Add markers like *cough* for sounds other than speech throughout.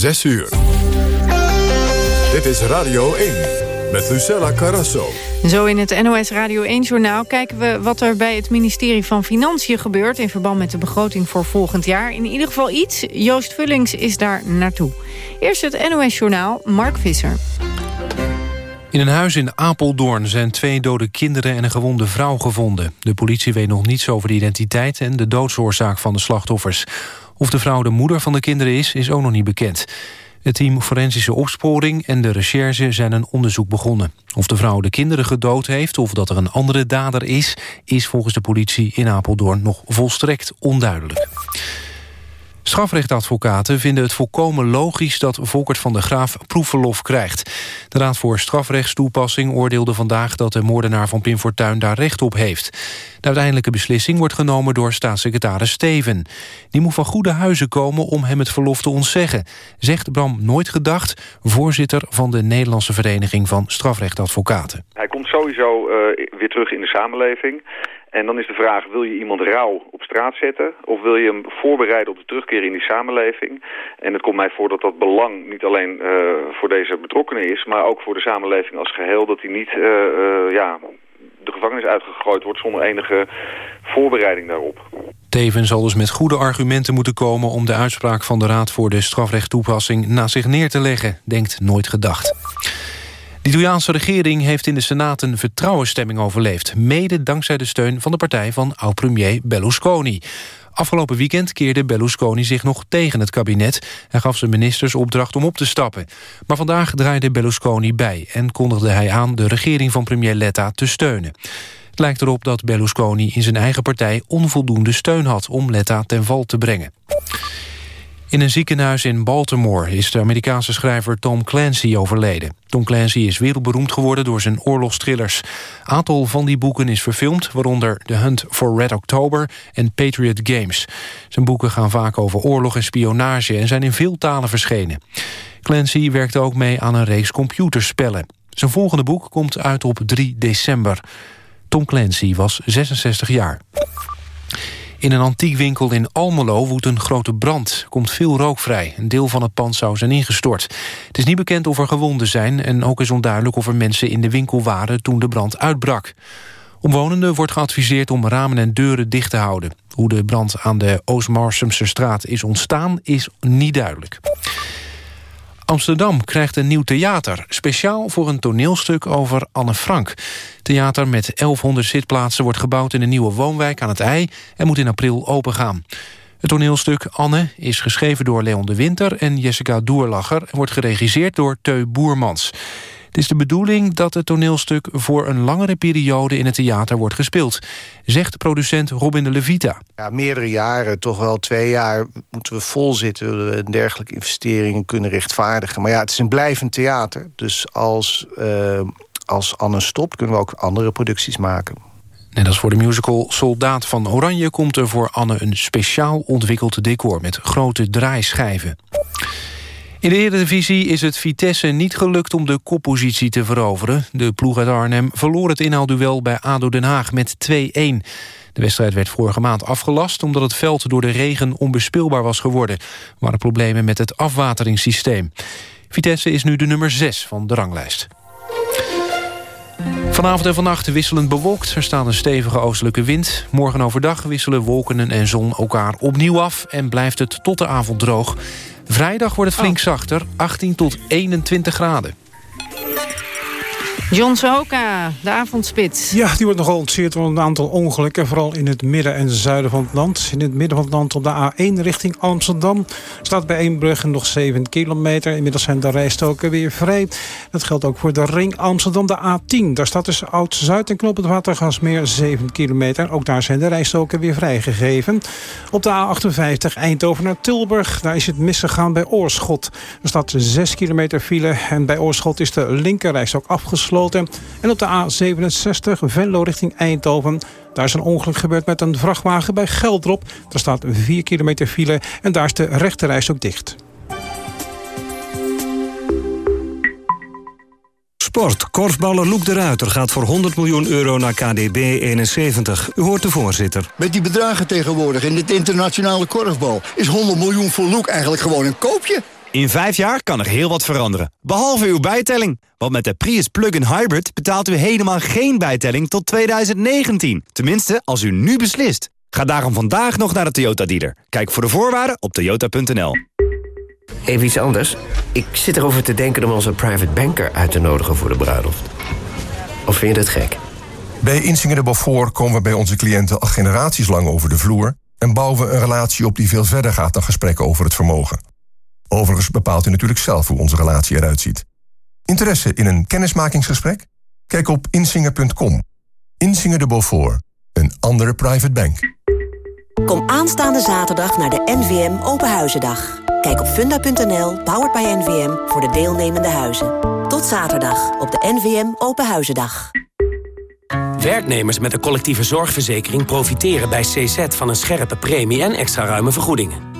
6 uur. Dit is Radio 1 met Lucella Carrasso. Zo in het NOS Radio 1-journaal kijken we wat er bij het ministerie van Financiën gebeurt... in verband met de begroting voor volgend jaar. In ieder geval iets. Joost Vullings is daar naartoe. Eerst het NOS-journaal, Mark Visser. In een huis in Apeldoorn zijn twee dode kinderen en een gewonde vrouw gevonden. De politie weet nog niets over de identiteit en de doodsoorzaak van de slachtoffers. Of de vrouw de moeder van de kinderen is, is ook nog niet bekend. Het team Forensische Opsporing en de recherche zijn een onderzoek begonnen. Of de vrouw de kinderen gedood heeft of dat er een andere dader is... is volgens de politie in Apeldoorn nog volstrekt onduidelijk. Strafrechtadvocaten vinden het volkomen logisch dat Volkert van der Graaf proefverlof krijgt. De Raad voor Strafrechtstoepassing oordeelde vandaag dat de moordenaar van Pim Fortuyn daar recht op heeft. De uiteindelijke beslissing wordt genomen door staatssecretaris Steven. Die moet van goede huizen komen om hem het verlof te ontzeggen, zegt Bram Nooit Gedacht, voorzitter van de Nederlandse Vereniging van Strafrechtadvocaten. Hij komt sowieso uh, weer terug in de samenleving. En dan is de vraag, wil je iemand rauw op straat zetten... of wil je hem voorbereiden op de terugkeer in die samenleving? En het komt mij voor dat dat belang niet alleen uh, voor deze betrokkenen is... maar ook voor de samenleving als geheel... dat hij niet uh, uh, ja, de gevangenis uitgegooid wordt zonder enige voorbereiding daarop. Teven zal dus met goede argumenten moeten komen... om de uitspraak van de Raad voor de Strafrechttoepassing... naast zich neer te leggen, denkt Nooit Gedacht. De Italiaanse regering heeft in de Senaat een vertrouwensstemming overleefd. Mede dankzij de steun van de partij van oud-premier Berlusconi. Afgelopen weekend keerde Berlusconi zich nog tegen het kabinet... en gaf zijn ministers opdracht om op te stappen. Maar vandaag draaide Berlusconi bij... en kondigde hij aan de regering van premier Letta te steunen. Het lijkt erop dat Berlusconi in zijn eigen partij onvoldoende steun had... om Letta ten val te brengen. In een ziekenhuis in Baltimore is de Amerikaanse schrijver Tom Clancy overleden. Tom Clancy is wereldberoemd geworden door zijn oorlogstrillers. Aantal van die boeken is verfilmd, waaronder The Hunt for Red October en Patriot Games. Zijn boeken gaan vaak over oorlog en spionage en zijn in veel talen verschenen. Clancy werkte ook mee aan een reeks computerspellen. Zijn volgende boek komt uit op 3 december. Tom Clancy was 66 jaar. In een antiekwinkel in Almelo woedt een grote brand. Komt veel rook vrij. Een deel van het pand zou zijn ingestort. Het is niet bekend of er gewonden zijn... en ook is onduidelijk of er mensen in de winkel waren toen de brand uitbrak. Omwonenden wordt geadviseerd om ramen en deuren dicht te houden. Hoe de brand aan de Oostmarsumse straat is ontstaan is niet duidelijk. Amsterdam krijgt een nieuw theater, speciaal voor een toneelstuk over Anne Frank. Theater met 1100 zitplaatsen wordt gebouwd in een nieuwe woonwijk aan het IJ... en moet in april opengaan. Het toneelstuk Anne is geschreven door Leon de Winter en Jessica Doerlacher... en wordt geregisseerd door Teu Boermans. Het is de bedoeling dat het toneelstuk voor een langere periode in het theater wordt gespeeld, zegt producent Robin de Levita. Ja, meerdere jaren, toch wel twee jaar, moeten we vol zitten, willen we dergelijke investeringen kunnen rechtvaardigen. Maar ja, het is een blijvend theater, dus als, uh, als Anne stopt, kunnen we ook andere producties maken. Net als voor de musical Soldaat van Oranje... komt er voor Anne een speciaal ontwikkeld decor... met grote draaischijven. In de Eredivisie is het Vitesse niet gelukt om de koppositie te veroveren. De ploeg uit Arnhem verloor het inhaalduel bij ADO Den Haag met 2-1. De wedstrijd werd vorige maand afgelast... omdat het veld door de regen onbespeelbaar was geworden. Er waren problemen met het afwateringssysteem. Vitesse is nu de nummer 6 van de ranglijst. Vanavond en vannacht wisselend bewolkt. Er staat een stevige oostelijke wind. Morgen overdag wisselen wolken en zon elkaar opnieuw af... en blijft het tot de avond droog. Vrijdag wordt het flink oh. zachter, 18 tot 21 graden. John Sohoka, de avondspits. Ja, die wordt nogal ontzeerd door een aantal ongelukken. Vooral in het midden en zuiden van het land. In het midden van het land op de A1 richting Amsterdam... staat bij Eembrugge nog 7 kilometer. Inmiddels zijn de rijstoken weer vrij. Dat geldt ook voor de ring Amsterdam, de A10. Daar staat dus Oud-Zuid en Knop het Watergasmeer 7 kilometer. Ook daar zijn de rijstoken weer vrijgegeven. Op de A58 Eindhoven naar Tilburg. Daar is het misgegaan bij Oorschot. Er staat 6 kilometer file en bij Oorschot is de linkerrijstok afgesloten en op de A67 Venlo richting Eindhoven. Daar is een ongeluk gebeurd met een vrachtwagen bij Geldrop. Daar staat 4 kilometer file en daar is de rechterreis ook dicht. Sport. Korfballer Loek de Ruiter gaat voor 100 miljoen euro naar KDB 71. U hoort de voorzitter. Met die bedragen tegenwoordig in dit internationale korfbal... is 100 miljoen voor Loek eigenlijk gewoon een koopje. In vijf jaar kan er heel wat veranderen, behalve uw bijtelling. Want met de Prius Plug-in Hybrid betaalt u helemaal geen bijtelling tot 2019. Tenminste, als u nu beslist. Ga daarom vandaag nog naar de Toyota dealer. Kijk voor de voorwaarden op toyota.nl. Even iets anders. Ik zit erover te denken om onze private banker uit te nodigen voor de bruiloft. Of vind je dat gek? Bij Insinger de Beaufort komen we bij onze cliënten al generaties lang over de vloer... en bouwen we een relatie op die veel verder gaat dan gesprekken over het vermogen. Overigens bepaalt u natuurlijk zelf hoe onze relatie eruit ziet. Interesse in een kennismakingsgesprek? Kijk op insinger.com. Insinger de Beaufort, een andere private bank. Kom aanstaande zaterdag naar de NVM Openhuizendag. Kijk op funda.nl, powered by NVM, voor de deelnemende huizen. Tot zaterdag op de NVM Openhuizendag. Werknemers met een collectieve zorgverzekering profiteren bij CZ van een scherpe premie en extra ruime vergoedingen.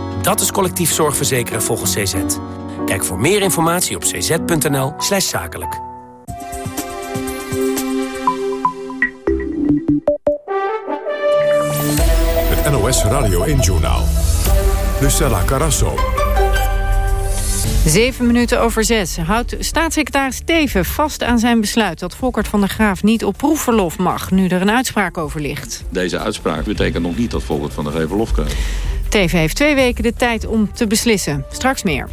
Dat is collectief zorgverzekeren volgens CZ. Kijk voor meer informatie op cz.nl slash zakelijk. Het NOS Radio 1-journaal. Lucella Carasso. Zeven minuten over zes houdt staatssecretaris Teven vast aan zijn besluit... dat Volkert van der Graaf niet op proefverlof mag... nu er een uitspraak over ligt. Deze uitspraak betekent nog niet dat Volkert van der Graaf verlof krijgt. Teven heeft twee weken de tijd om te beslissen. Straks meer.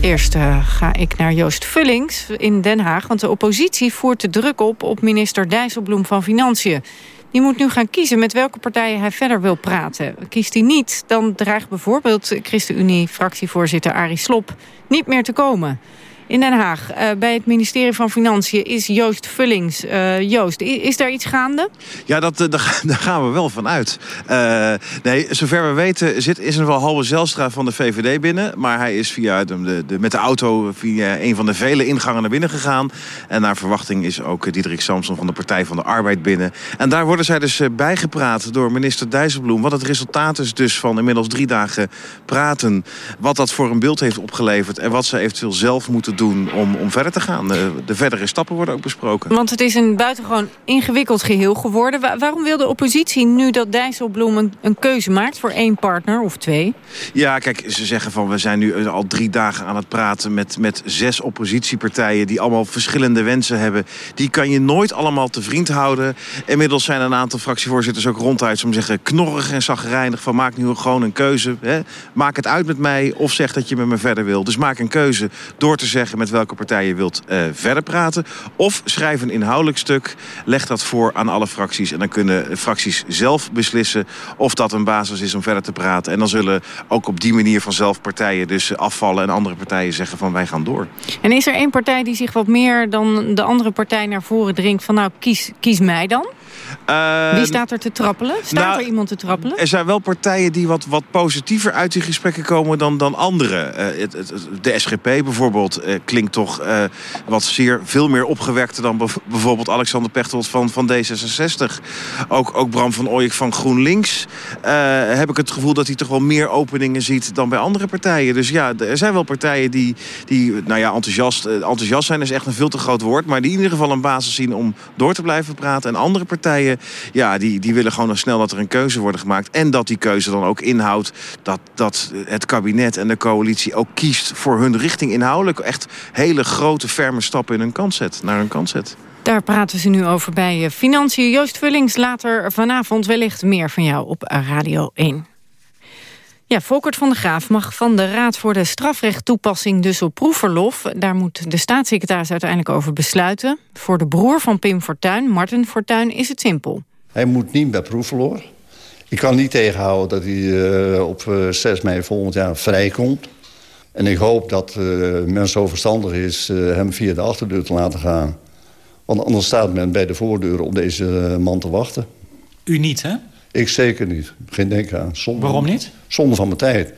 Eerst uh, ga ik naar Joost Vullings in Den Haag... want de oppositie voert de druk op op minister Dijsselbloem van Financiën. Die moet nu gaan kiezen met welke partijen hij verder wil praten. Kiest hij niet, dan dreigt bijvoorbeeld ChristenUnie-fractievoorzitter Arie Slop niet meer te komen. In Den Haag, uh, bij het ministerie van Financiën, is Joost Vullings. Uh, Joost, is daar iets gaande? Ja, dat, *laughs* uh, daar gaan we wel van uit. nee, zover we weten zit, is er wel Halbe Zelstra van de VVD binnen. Maar hij is via de, de, met de auto via een van de vele ingangen naar binnen gegaan. En naar verwachting is ook Diederik Samson van de Partij van de Arbeid binnen. En daar worden zij dus bijgepraat door minister Dijsselbloem. Wat het resultaat is dus van inmiddels drie dagen praten. Wat dat voor een beeld heeft opgeleverd. En wat ze eventueel zelf moeten doen om, om verder te gaan. De, de, verdere stappen worden ook besproken. Want het is een buitengewoon ingewikkeld geheel geworden. waarom wil de oppositie nu dat Dijsselbloem een, een, keuze maakt voor één partner of twee? Ja, kijk, ze zeggen van we zijn nu al drie dagen aan het praten met, met zes oppositiepartijen die allemaal verschillende wensen hebben. Die kan je nooit allemaal te vriend houden. Inmiddels zijn een aantal fractievoorzitters ook ronduit om te zeggen knorrig en zagrijnig van maak nu gewoon een keuze. Hè? Maak het uit met mij of zeg dat je met me verder wil. Dus maak een keuze door te zeggen met welke partij je wilt uh, verder praten. Of schrijf een inhoudelijk stuk, leg dat voor aan alle fracties. En dan kunnen fracties zelf beslissen of dat een basis is om verder te praten. En dan zullen ook op die manier vanzelf partijen dus afvallen... en andere partijen zeggen van wij gaan door. En is er één partij die zich wat meer dan de andere partij naar voren dringt... van nou, kies, kies mij dan? Uh, Wie staat er te trappelen? Staat nou, er iemand te trappelen? Er zijn wel partijen die wat, wat positiever uit die gesprekken komen dan, dan anderen. Uh, het, het, de SGP bijvoorbeeld uh, klinkt toch wat zeer, veel meer opgewekter dan bijvoorbeeld Alexander Pechtold van, van D66. Ook, ook Bram van Ooyek van GroenLinks. heb ik het gevoel dat hij toch wel meer openingen ziet dan bij andere partijen. Dus ja, er zijn wel partijen die, die nou ja, enthousiast, enthousiast zijn is echt een veel te groot woord. Maar die in ieder geval een basis zien om door te blijven praten. En andere partijen ja, die, die willen gewoon snel dat er een keuze wordt gemaakt. En dat die keuze dan ook inhoudt dat, dat het kabinet en de coalitie ook kiest voor hun richting inhoudelijk. Echt hele grote, ferme stappen in hun kant zet, naar hun kant zet. Daar praten ze nu over bij Financiën. Joost Vullings, later vanavond wellicht meer van jou op Radio 1. Ja, Volkert van der Graaf mag van de Raad voor de Strafrechttoepassing dus op proefverlof. Daar moet de staatssecretaris uiteindelijk over besluiten. Voor de broer van Pim Fortuyn, Martin Fortuyn, is het simpel. Hij moet niet bij proefverlof. Ik kan niet tegenhouden dat hij uh, op 6 eh, mei volgend jaar vrijkomt. En ik hoop dat uh, men zo verstandig is hem via de achterdeur te laten gaan. Want anders staat men bij de voordeur op deze man te wachten. U niet, hè? Ik zeker niet. Geen denk aan. Zonde, Waarom niet? Zonde van mijn tijd.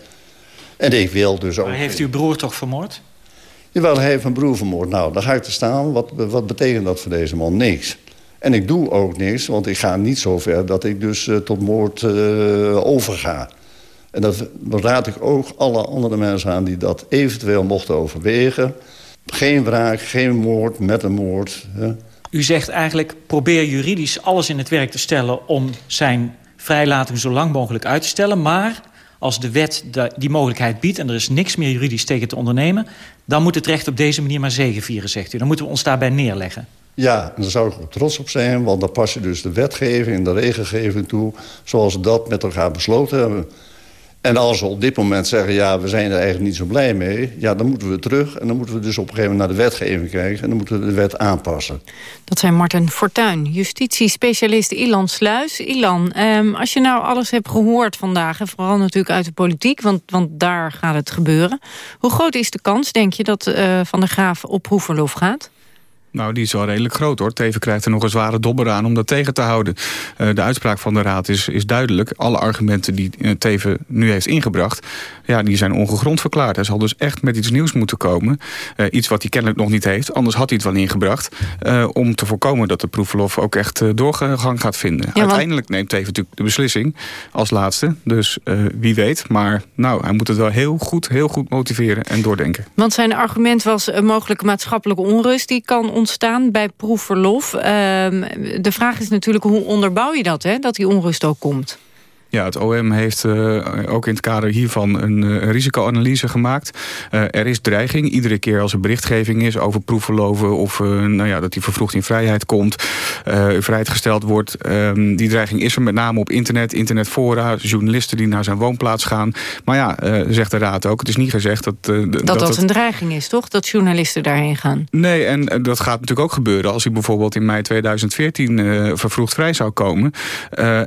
En ik wil dus ook... Maar heeft uw broer toch vermoord? Jawel, hij heeft mijn broer vermoord. Nou, daar ga ik te staan. Wat, wat betekent dat voor deze man? Niks. En ik doe ook niks, want ik ga niet zo ver dat ik dus uh, tot moord uh, overga. En dat, dat raad ik ook alle andere mensen aan die dat eventueel mochten overwegen. Geen wraak, geen moord met een moord. Hè. U zegt eigenlijk, probeer juridisch alles in het werk te stellen... om zijn vrijlating zo lang mogelijk uit te stellen. Maar als de wet die mogelijkheid biedt... en er is niks meer juridisch tegen te ondernemen... dan moet het recht op deze manier maar zegevieren, zegt u. Dan moeten we ons daarbij neerleggen. Ja, en daar zou ik ook trots op zijn, want dan pas je dus de wetgeving en de regelgeving toe... zoals we dat met elkaar besloten hebben. En als we op dit moment zeggen, ja, we zijn er eigenlijk niet zo blij mee... ja, dan moeten we terug en dan moeten we dus op een gegeven moment naar de wetgeving kijken... en dan moeten we de wet aanpassen. Dat zijn Martin Fortuyn, justitiespecialist Ilan Sluis. Ilan, ehm, als je nou alles hebt gehoord vandaag... en vooral natuurlijk uit de politiek, want, want daar gaat het gebeuren... hoe groot is de kans, denk je, dat uh, Van der Graaf op proefverlof gaat? Nou, die is wel redelijk groot hoor. Teven krijgt er nog een zware dobber aan om dat tegen te houden. Uh, de uitspraak van de Raad is, is duidelijk. Alle argumenten die uh, Teven nu heeft ingebracht... Ja, die zijn ongegrond verklaard. Hij zal dus echt met iets nieuws moeten komen. Uh, iets wat hij kennelijk nog niet heeft. Anders had hij het wel ingebracht. om te voorkomen dat de proefverlof ook echt doorgang gaat vinden. Ja, Uiteindelijk neemt Teven natuurlijk de beslissing als laatste. Dus wie weet. Maar nou, hij moet het wel heel goed, heel goed motiveren en doordenken. Want zijn argument was mogelijke maatschappelijke onrust... die kan ontstaan bij proefverlof. Uh, de vraag is natuurlijk hoe onderbouw je dat, hè, dat die onrust ook komt? Ja, het OM heeft uh, ook in het kader hiervan een uh, risicoanalyse gemaakt. Uh, er is dreiging. Iedere keer als er berichtgeving is over proefverloven... of nou ja, dat die vervroegd in vrijheid komt, vrijheid gesteld wordt. Ehm, die dreiging is er met name op internet, internetfora... journalisten die naar zijn woonplaats gaan. Maar ja, zegt de Raad ook, het is niet gezegd dat... dat dat, dat een dreiging is, toch? Dat journalisten daarheen gaan? Nee, en dat gaat natuurlijk ook gebeuren... als hij bijvoorbeeld in mei 2014 vervroegd vrij zou komen.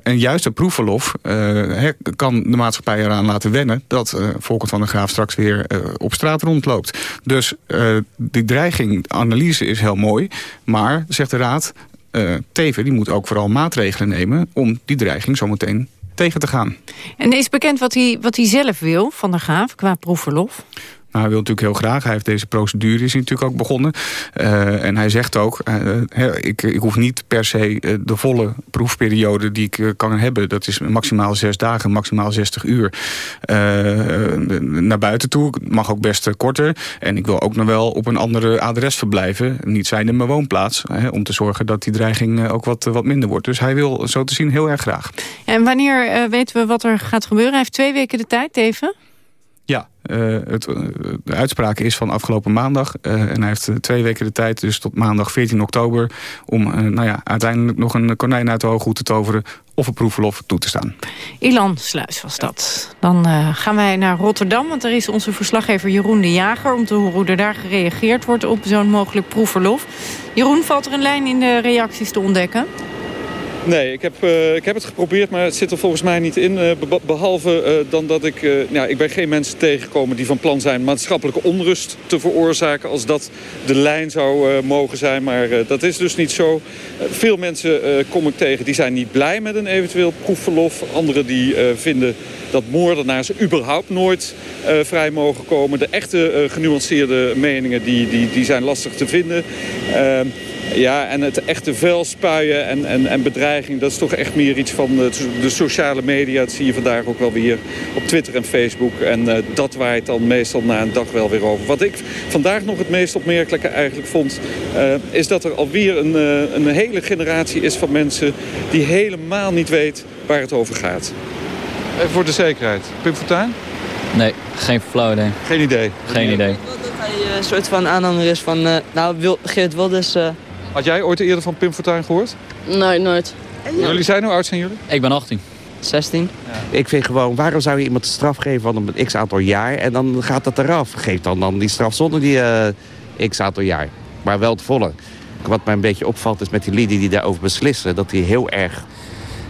en juist het proefverlof... Uh, kan de maatschappij eraan laten wennen... dat uh, Volkert van der Graaf straks weer uh, op straat rondloopt. Dus die dreiging, analyse is heel mooi. Maar, zegt de Raad, Teven die moet ook vooral maatregelen nemen... om die dreiging zometeen tegen te gaan. En is bekend wat hij, wat hij zelf wil, Van der Graaf, qua proefverlof? Hij wil natuurlijk heel graag. Hij heeft deze procedure is natuurlijk ook begonnen. Uh, en hij zegt ook, uh, ik, ik hoef niet per se de volle proefperiode die ik kan hebben. Dat is maximaal zes dagen, maximaal 60 uur. naar buiten toe, mag ook best korter. En ik wil ook nog wel op een andere adres verblijven. Niet zijn in mijn woonplaats. om te zorgen dat die dreiging ook wat, wat minder wordt. Dus hij wil zo te zien heel erg graag. En wanneer weten we wat er gaat gebeuren? Hij heeft twee weken de tijd, even. Uh, het, uh, de uitspraak is van afgelopen maandag. Uh, en hij heeft twee weken de tijd, dus tot maandag 14 oktober... om nou ja, uiteindelijk nog een konijn uit de hooghoed te toveren... of een proefverlof toe te staan. Ilan Sluis was dat. Dan gaan wij naar Rotterdam, want daar is onze verslaggever Jeroen de Jager... om te horen hoe er daar gereageerd wordt op zo'n mogelijk proefverlof. Jeroen, valt er een lijn in de reacties te ontdekken? Nee, ik heb, uh, ik heb het geprobeerd, maar het zit er volgens mij niet in. Uh, behalve uh, dan dat ik... nou, ik ben geen mensen tegengekomen die van plan zijn maatschappelijke onrust te veroorzaken. Als dat de lijn zou mogen zijn, maar dat is dus niet zo. veel mensen kom ik tegen die zijn niet blij met een eventueel proefverlof. Anderen die vinden dat moordenaars überhaupt nooit vrij mogen komen. De echte genuanceerde meningen die, die, die zijn lastig te vinden. Ehm, ja, en het echte vuil spuien en, en, en bedreiging... dat is toch echt meer iets van de, de, sociale media. Dat zie je vandaag ook wel weer op Twitter en Facebook. En uh, dat waait dan meestal na een dag wel weer over. Wat ik vandaag nog het meest opmerkelijke eigenlijk vond... Uh, is dat er alweer een, uh, een hele generatie is van mensen... die helemaal niet weet waar het over gaat. Even voor de zekerheid. Pim Fortuyn? Nee, geen flauw idee. Geen idee? Geen idee. Dat hij een soort van aanhanger is van... nou, Geert Wilders... Had jij ooit eerder van Pim Fortuyn gehoord? Nee, nooit. Jullie zijn, hoe oud zijn jullie? Ik ben 18. 16. Ik vind gewoon, waarom zou je iemand een straf geven van een x aantal jaar... en dan gaat dat eraf? Geef dan, dan die straf zonder die eh, x aantal jaar. Maar wel het volle. Wat mij een beetje opvalt is met die lieden die daarover beslissen... dat die heel erg,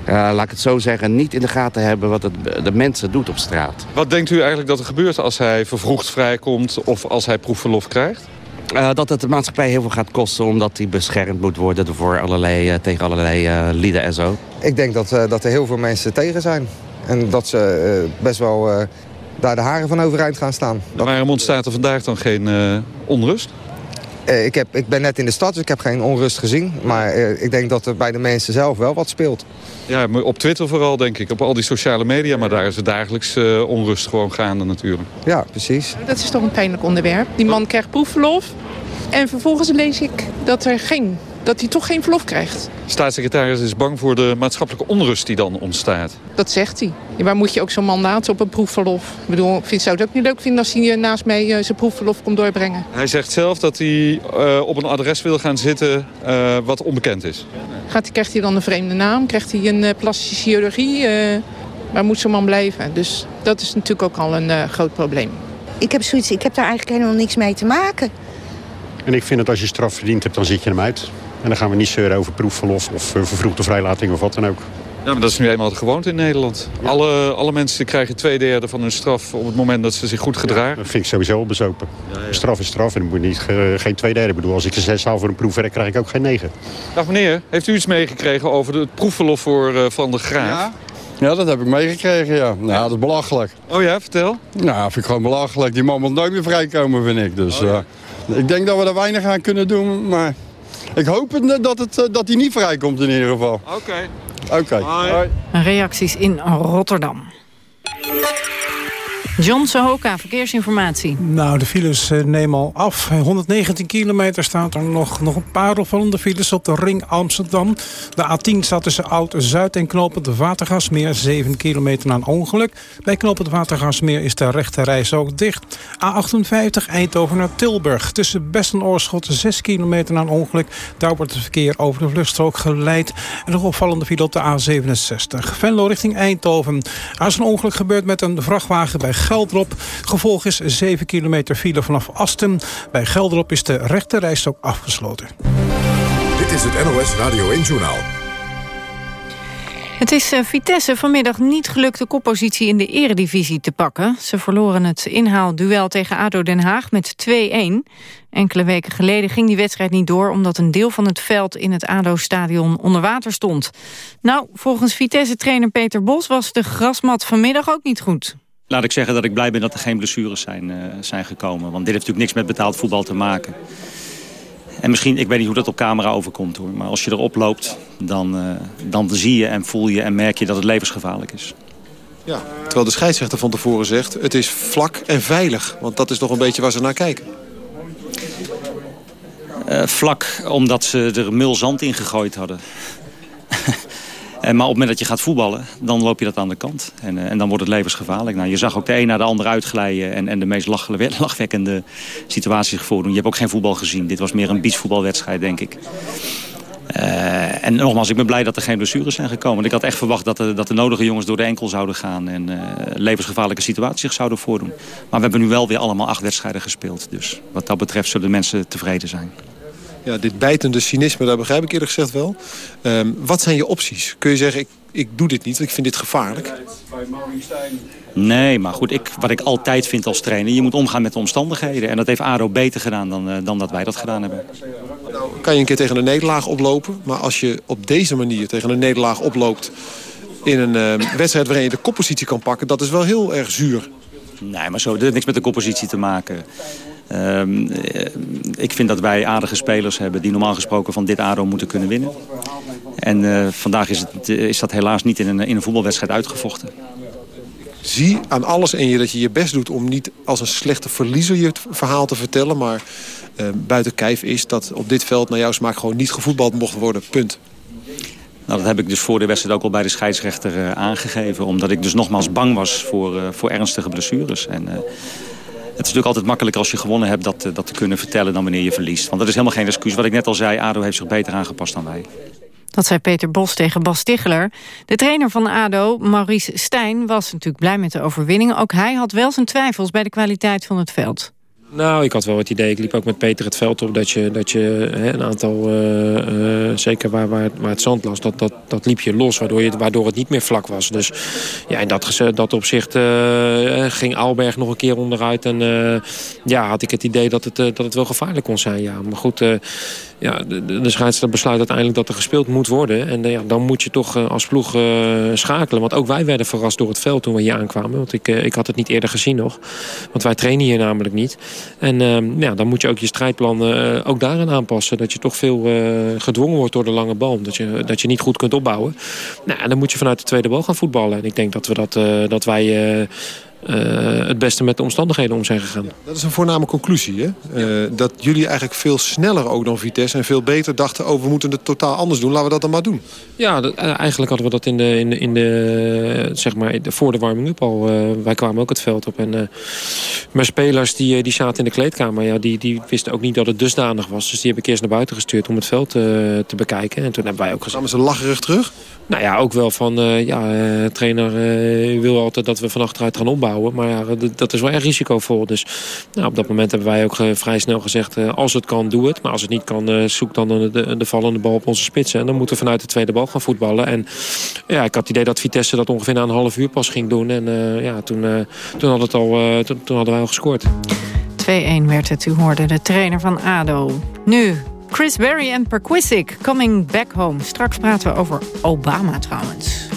eh, laat ik het zo zeggen... niet in de gaten hebben wat het de mensen doet op straat. Wat denkt u eigenlijk dat er gebeurt als hij vervroegd vrijkomt... of als hij proefverlof krijgt? Uh, dat het de maatschappij heel veel gaat kosten... omdat hij beschermd moet worden voor allerlei, uh, tegen allerlei uh, lieden en zo. Ik denk dat, dat er heel veel mensen tegen zijn. En dat ze best wel daar de haren van overeind gaan staan. Dat... Waarom ontstaat er vandaag dan geen onrust? Ik, heb, ik ben net in de stad, dus ik heb geen onrust gezien. Maar ik denk dat er bij de mensen zelf wel wat speelt. Ja, op Twitter vooral denk ik. Op al die sociale media. Maar daar is het dagelijks onrust gewoon gaande natuurlijk. Ja, precies. Dat is toch een pijnlijk onderwerp. Die man krijgt proefverlof. En vervolgens lees ik dat, er geen, dat hij toch geen verlof krijgt. Staatssecretaris is bang voor de maatschappelijke onrust die dan ontstaat. Dat zegt hij. Ja, waar moet je ook zo'n man laten op een proefverlof? Ik bedoel, ik zou het ook niet leuk vinden als hij naast mij uh, zijn proefverlof komt doorbrengen. Hij zegt zelf dat hij uh, op een adres wil gaan zitten uh, wat onbekend is. Gaat, krijgt hij dan een vreemde naam? Krijgt hij een plastische chirurgie? waar moet zo'n man blijven? Dus dat is natuurlijk ook al een groot probleem. Ik heb zoiets, ik heb daar eigenlijk helemaal niks mee te maken. En ik vind dat als je straf verdiend hebt, dan zit je hem uit. En dan gaan we niet zeuren over proefverlof of uh, vervroegde vrijlating of wat dan ook. Ja, maar dat is nu eenmaal de gewoonte in Nederland. Alle, alle mensen krijgen twee derde van hun straf op het moment dat ze zich goed gedragen. dat vind ik sowieso bezopen. Ja, ja. Straf is straf en moet niet, uh, geen twee derde. Ik bedoel, als ik een zes haal voor een proefwerk, krijg ik ook geen negen. Dag meneer, heeft u iets meegekregen over het proefverlof voor uh, Van der Graaf? Ja. Ja, dat heb ik meegekregen, ja. Nou, dat is belachelijk. Oh ja, vertel. Nou, vind ik gewoon belachelijk. Die man moet nooit meer vrijkomen, vind ik. Dus, oh, ja. uh, ik denk dat we er weinig aan kunnen doen, maar... Ik hoop het, dat, het, dat hij niet vrijkomt in ieder geval. Oké. Okay. Oké. Okay. Reacties in Rotterdam. John Sohoka, verkeersinformatie. Nou, de files nemen al af. 119 kilometer staat er nog, nog een paar opvallende files op de ring Amsterdam. De A10 staat tussen Oud-Zuid en Knopend Watergasmeer. 7 kilometer na een ongeluk. Bij Knopend Watergasmeer is de rechte reis ook dicht. A58 Eindhoven naar Tilburg. Tussen Best en Oorschot 6 kilometer na een ongeluk. Daar wordt het verkeer over de vluchtstrook geleid. En nog opvallende file op de A67. Venlo richting Eindhoven. Er is een ongeluk gebeurd met een vrachtwagen bij Geldrop. Gevolg is 7 kilometer file vanaf Asten. Bij Geldrop is de rechte rijstok afgesloten. Dit is het NOS Radio 1-journaal. Het is Vitesse vanmiddag niet gelukt de koppositie in de eredivisie te pakken. Ze verloren het inhaalduel tegen ADO Den Haag met 2-1. Enkele weken geleden ging die wedstrijd niet door... omdat een deel van het veld in het ADO-stadion onder water stond. Nou, volgens Vitesse-trainer Peter Bos was de grasmat vanmiddag ook niet goed. Laat ik zeggen dat ik blij ben dat er geen blessures zijn, uh, zijn gekomen. Want dit heeft natuurlijk niks met betaald voetbal te maken. En misschien, ik weet niet hoe dat op camera overkomt hoor. Maar als je erop loopt, dan, uh, dan zie je en voel je en merk je dat het levensgevaarlijk is. Ja, terwijl de scheidsrechter van tevoren zegt... het is vlak en veilig. Want dat is toch een beetje waar ze naar kijken. Uh, vlak, omdat ze er mul zand in gegooid hadden. *laughs* En, maar op het moment dat je gaat voetballen, dan loop je dat aan de kant. En, uh, en dan wordt het levensgevaarlijk. Nou, je zag ook de een naar de ander uitglijden en, en de meest lach, *laughs* lachwekkende situaties voordoen. Je hebt ook geen voetbal gezien. Dit was meer een beachvoetbalwedstrijd, denk ik. Uh, en nogmaals, ik ben blij dat er geen blessures zijn gekomen. Ik had echt verwacht dat de, dat de nodige jongens door de enkel zouden gaan... en levensgevaarlijke situaties zich zouden voordoen. Maar we hebben nu wel weer allemaal acht wedstrijden gespeeld. Dus wat dat betreft zullen de mensen tevreden zijn ja, dit bijtende cynisme, daar begrijp ik eerlijk gezegd wel. Um, wat zijn je opties? Kun je zeggen, ik, ik doe dit niet, want ik vind dit gevaarlijk? Nee, maar goed, ik, wat ik altijd vind als trainer... je moet omgaan met de omstandigheden. En dat heeft ADO beter gedaan dan, uh, dan dat wij dat gedaan hebben. Nou, kan je een keer tegen een nederlaag oplopen. Maar als je op deze manier tegen een nederlaag oploopt... in een uh, wedstrijd waarin je de koppositie kan pakken... dat is wel heel erg zuur. Nee, maar zo, dat heeft niks met de koppositie te maken. Um, ik vind dat wij aardige spelers hebben die normaal gesproken van dit ADO moeten kunnen winnen. En uh, vandaag is, het, is dat helaas niet in een, in een voetbalwedstrijd uitgevochten. Zie aan alles in je dat je je best doet om niet als een slechte verliezer je verhaal te vertellen. Maar uh, buiten kijf is dat op dit veld naar jouw smaak gewoon niet gevoetbald mocht worden. Punt. Nou, dat heb ik dus voor de wedstrijd ook al bij de scheidsrechter uh, aangegeven. Omdat ik dus nogmaals bang was voor, voor ernstige blessures. En, natuurlijk altijd makkelijker als je gewonnen hebt dat, dat te kunnen vertellen dan wanneer je verliest. Want dat is helemaal geen excuus. Wat ik net al zei, ADO heeft zich beter aangepast dan wij. Dat zei Peter Bos tegen Bas Ticheler. De trainer van ADO, Maurice Stijn, was natuurlijk blij met de overwinning. Ook hij had wel zijn twijfels bij de kwaliteit van het veld. Nou, ik had wel het idee, ik liep ook met Peter het veld op... dat je, dat je hè, een aantal, uh, uh, zeker waar, waar, waar het zand las, dat, dat, dat liep je los... Waardoor, je, waardoor het niet meer vlak was. Dus ja, in dat, dat opzicht uh, ging Aalberg nog een keer onderuit... en ja, had ik het idee dat het, dat het wel gevaarlijk kon zijn. Ja. Maar goed, ja, de, de scheidsrechter besluit uiteindelijk dat er gespeeld moet worden. En ja, dan moet je toch als ploeg schakelen. Want ook wij werden verrast door het veld toen we hier aankwamen. Want ik, ik had het niet eerder gezien nog. Want wij trainen hier namelijk niet... En uh, ja, dan moet je ook je strijdplan ook daaraan aanpassen. Dat je toch veel gedwongen wordt door de lange bal. Dat je, dat je niet goed kunt opbouwen. Nou, dan moet je vanuit de tweede bal gaan voetballen. En ik denk dat, we dat, dat wij uh, het beste met de omstandigheden om zijn gegaan. Dat is een voorname conclusie, hè? Uh, dat jullie eigenlijk veel sneller ook dan Vitesse... en veel beter dachten, oh, we moeten het totaal anders doen. Laten we dat dan maar doen. Ja, dat, uh, eigenlijk hadden we dat in de, in de, in de, zeg maar, de, voor de warming-up al. wij kwamen ook het veld op. En mijn spelers die, die zaten in de kleedkamer... Ja, die, die wisten ook niet dat het dusdanig was. Dus die heb ik eerst naar buiten gestuurd om het veld te bekijken. En toen hebben wij ook gezegd... Kwamen ze lacherig terug? Nou ja, ook wel van... ja, trainer wil altijd dat we van achteruit gaan opbouwen. Maar dat is wel erg risicovol. Dus nou, op dat moment hebben wij ook vrij snel gezegd... Uh, als het kan, doe het. Maar als het niet kan, uh, zoek dan de, de, de, vallende bal op onze spitsen. En dan moeten we vanuit de tweede bal gaan voetballen. En ja, ik had het idee dat Vitesse dat ongeveer na een half uur pas ging doen. En ja, toen, toen, had het al, toen hadden wij al gescoord. 2-1 werd het. U hoorde de trainer van ADO. Nu Chris Berry en Perquisic, Coming Back Home. Straks praten we over Obama trouwens.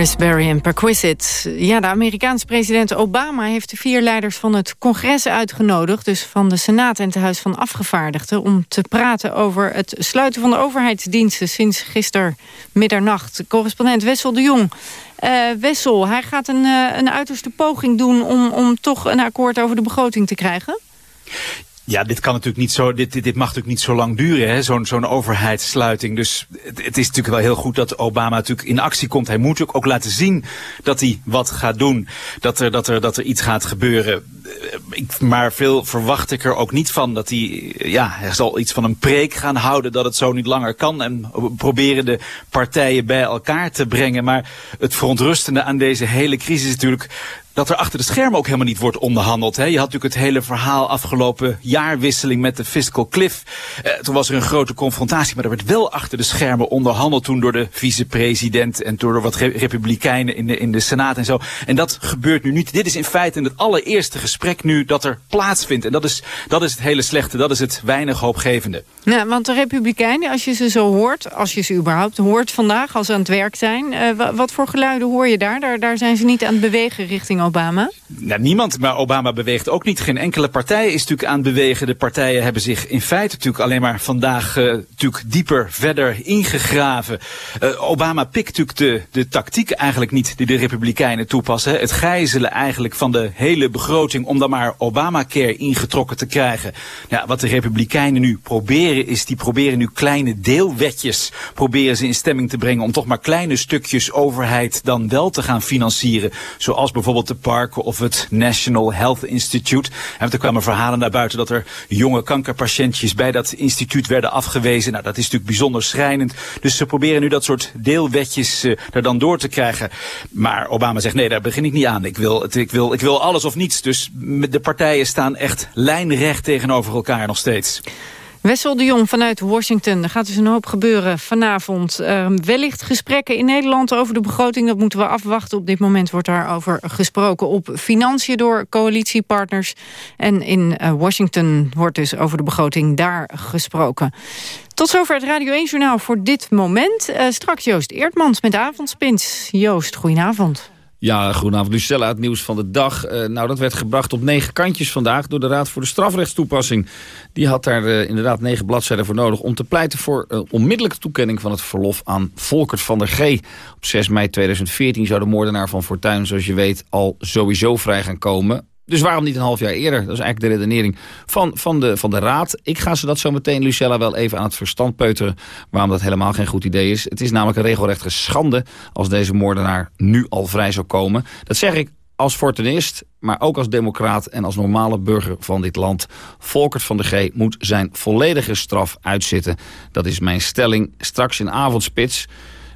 Chris Berry en. Ja, de Amerikaanse president Obama heeft de vier leiders van het congres uitgenodigd... dus van de Senaat en het Huis van Afgevaardigden... om te praten over het sluiten van de overheidsdiensten... sinds gisteren middernacht. Correspondent Wessel de Jong. Uh, Wessel, hij gaat een, uh, een uiterste poging doen... Om, om toch een akkoord over de begroting te krijgen? Ja, dit kan natuurlijk niet zo, dit, dit, dit mag natuurlijk niet zo lang duren, zo'n zo'n overheidssluiting. Dus het, het, is natuurlijk wel heel goed dat Obama natuurlijk in actie komt. Hij moet natuurlijk ook laten zien dat hij wat gaat doen. Dat er, dat er, dat er iets gaat gebeuren. Eh, ik, maar veel verwacht ik er ook niet van. Dat hij, ja, hij zal iets van een preek gaan houden dat het zo niet langer kan. En proberen de partijen bij elkaar te brengen. Maar het verontrustende aan deze hele crisis is natuurlijk dat er achter de schermen ook helemaal niet wordt onderhandeld. Hè. Je had natuurlijk het hele verhaal afgelopen jaarwisseling met de fiscal cliff. Eh, toen was er een grote confrontatie, maar er werd wel achter de schermen onderhandeld toen door de vicepresident en door wat republikeinen in de, in de Senaat en zo. En dat gebeurt nu niet. Dit is in feite het allereerste gesprek nu dat er plaatsvindt. En dat is, dat is het hele slechte, dat is het weinig hoopgevende. Ja, want de republikeinen, als je ze zo hoort, als je ze überhaupt hoort vandaag, als ze aan het werk zijn, uh, wat voor geluiden hoor je daar? daar? Daar zijn ze niet aan het bewegen richting Obama? Nou, niemand, maar Obama beweegt ook niet. Geen enkele partij is natuurlijk aan het bewegen. De partijen hebben zich in feite natuurlijk alleen maar vandaag uh, natuurlijk dieper verder ingegraven. Uh, Obama pikt natuurlijk de, de tactiek eigenlijk niet die de Republikeinen toepassen. Het gijzelen eigenlijk van de hele begroting om dan maar Obamacare ingetrokken te krijgen. Wat de Republikeinen nu proberen is, die proberen nu kleine deelwetjes proberen ze in stemming te brengen om toch maar kleine stukjes overheid dan wel te gaan financieren. Zoals bijvoorbeeld de parken of het National Health Institute. En er kwamen verhalen naar buiten dat er jonge kankerpatiëntjes bij dat instituut werden afgewezen. Nou, dat is natuurlijk bijzonder schrijnend. Dus ze proberen nu dat soort deelwetjes uh, er dan door te krijgen. Maar Obama zegt nee, daar begin ik niet aan. Ik wil, ik wil, ik wil alles of niets. Dus de partijen staan echt lijnrecht tegenover elkaar nog steeds. Wessel de Jong vanuit Washington. Er gaat dus een hoop gebeuren vanavond. Uh, wellicht gesprekken in Nederland over de begroting. Dat moeten we afwachten. Op dit moment wordt daarover gesproken op financiën door coalitiepartners. En in uh, Washington wordt dus over de begroting daar gesproken. Tot zover het Radio 1-journaal voor dit moment. Uh, straks Joost Eertmans met Avondspins. Joost, goedenavond. Ja, goedenavond. Lucella, het nieuws van de dag. Uh, nou, dat werd gebracht op negen kantjes vandaag... door de Raad voor de Strafrechtstoepassing. Die had daar uh, inderdaad negen bladzijden voor nodig... om te pleiten voor uh, onmiddellijke toekenning van het verlof aan Volkert van der G. Op 6 mei 2014 zou de moordenaar van Fortuyn, zoals je weet... al sowieso vrij gaan komen. Dus waarom niet een half jaar eerder? Dat is eigenlijk de redenering van, van, de, van de Raad. Ik ga ze dat zo meteen, Lucella, wel even aan het verstand peuteren... waarom dat helemaal geen goed idee is. Het is namelijk een regelrechte schande als deze moordenaar nu al vrij zou komen. Dat zeg ik als fortunist, maar ook als democraat en als normale burger van dit land. Volkert van de G moet zijn volledige straf uitzitten. Dat is mijn stelling straks in avondspits...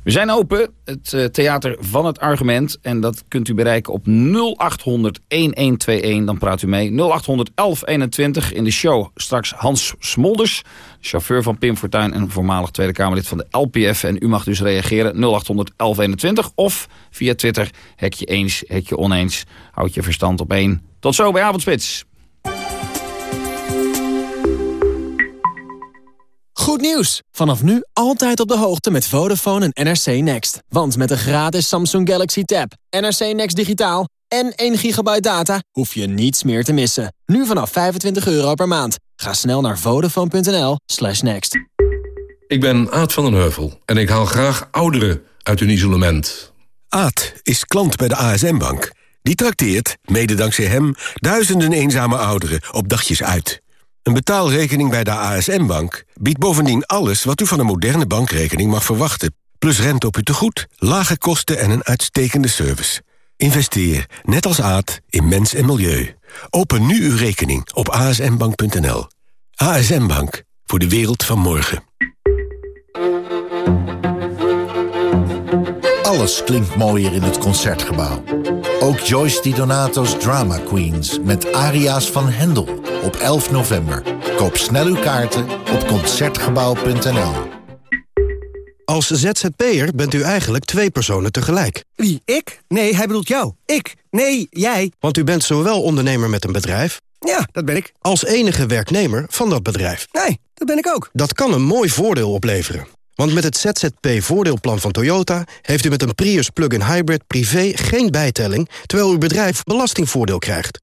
We zijn open, het uh, theater van het argument. En dat kunt u bereiken op 0800 1121. Dan praat u mee. 0800 1121 in de show. Straks Hans Smolders, chauffeur van Pim Fortuyn... en voormalig Tweede Kamerlid van de LPF. En u mag dus reageren 0800 1121. Of via Twitter, hekje eens, hekje oneens. Houd je verstand op één. Tot zo bij Avondspits. Goed nieuws! Vanaf nu altijd op de hoogte met Vodafone en NRC Next. Want met een gratis Samsung Galaxy Tab, NRC Next Digitaal en 1 gigabyte data... hoef je niets meer te missen. Nu vanaf 25 euro per maand. Ga snel naar vodafone.nl slash next. Ik ben Aad van den Heuvel en ik haal graag ouderen uit hun isolement. Aad is klant bij de ASM-bank. Die trakteert, mede dankzij hem, duizenden eenzame ouderen op dagjes uit... Een betaalrekening bij de ASM-bank biedt bovendien alles... wat u van een moderne bankrekening mag verwachten. Plus rente op uw tegoed, lage kosten en een uitstekende service. Investeer, net als Aad, in mens en milieu. Open nu uw rekening op asmbank.nl. ASM Bank, voor de wereld van morgen. Alles klinkt mooier in het Concertgebouw. Ook Joyce Di Donato's Drama Queens met aria's van Hendel op 11 november. Koop snel uw kaarten op Concertgebouw.nl. Als ZZP'er bent u eigenlijk twee personen tegelijk. Wie, ik? Nee, hij bedoelt jou. Ik? Nee, jij. Want u bent zowel ondernemer met een bedrijf... Ja, dat ben ik. ...als enige werknemer van dat bedrijf. Nee, dat ben ik ook. Dat kan een mooi voordeel opleveren. Want met het ZZP-voordeelplan van Toyota... heeft u met een Prius plug-in hybrid privé geen bijtelling... terwijl uw bedrijf belastingvoordeel krijgt.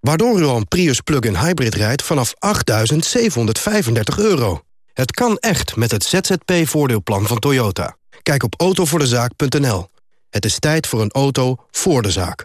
Waardoor u al een Prius plug-in hybrid rijdt vanaf 8.735 euro. Het kan echt met het ZZP-voordeelplan van Toyota. Kijk op autovoordezaak.nl. Het is tijd voor een auto voor de zaak.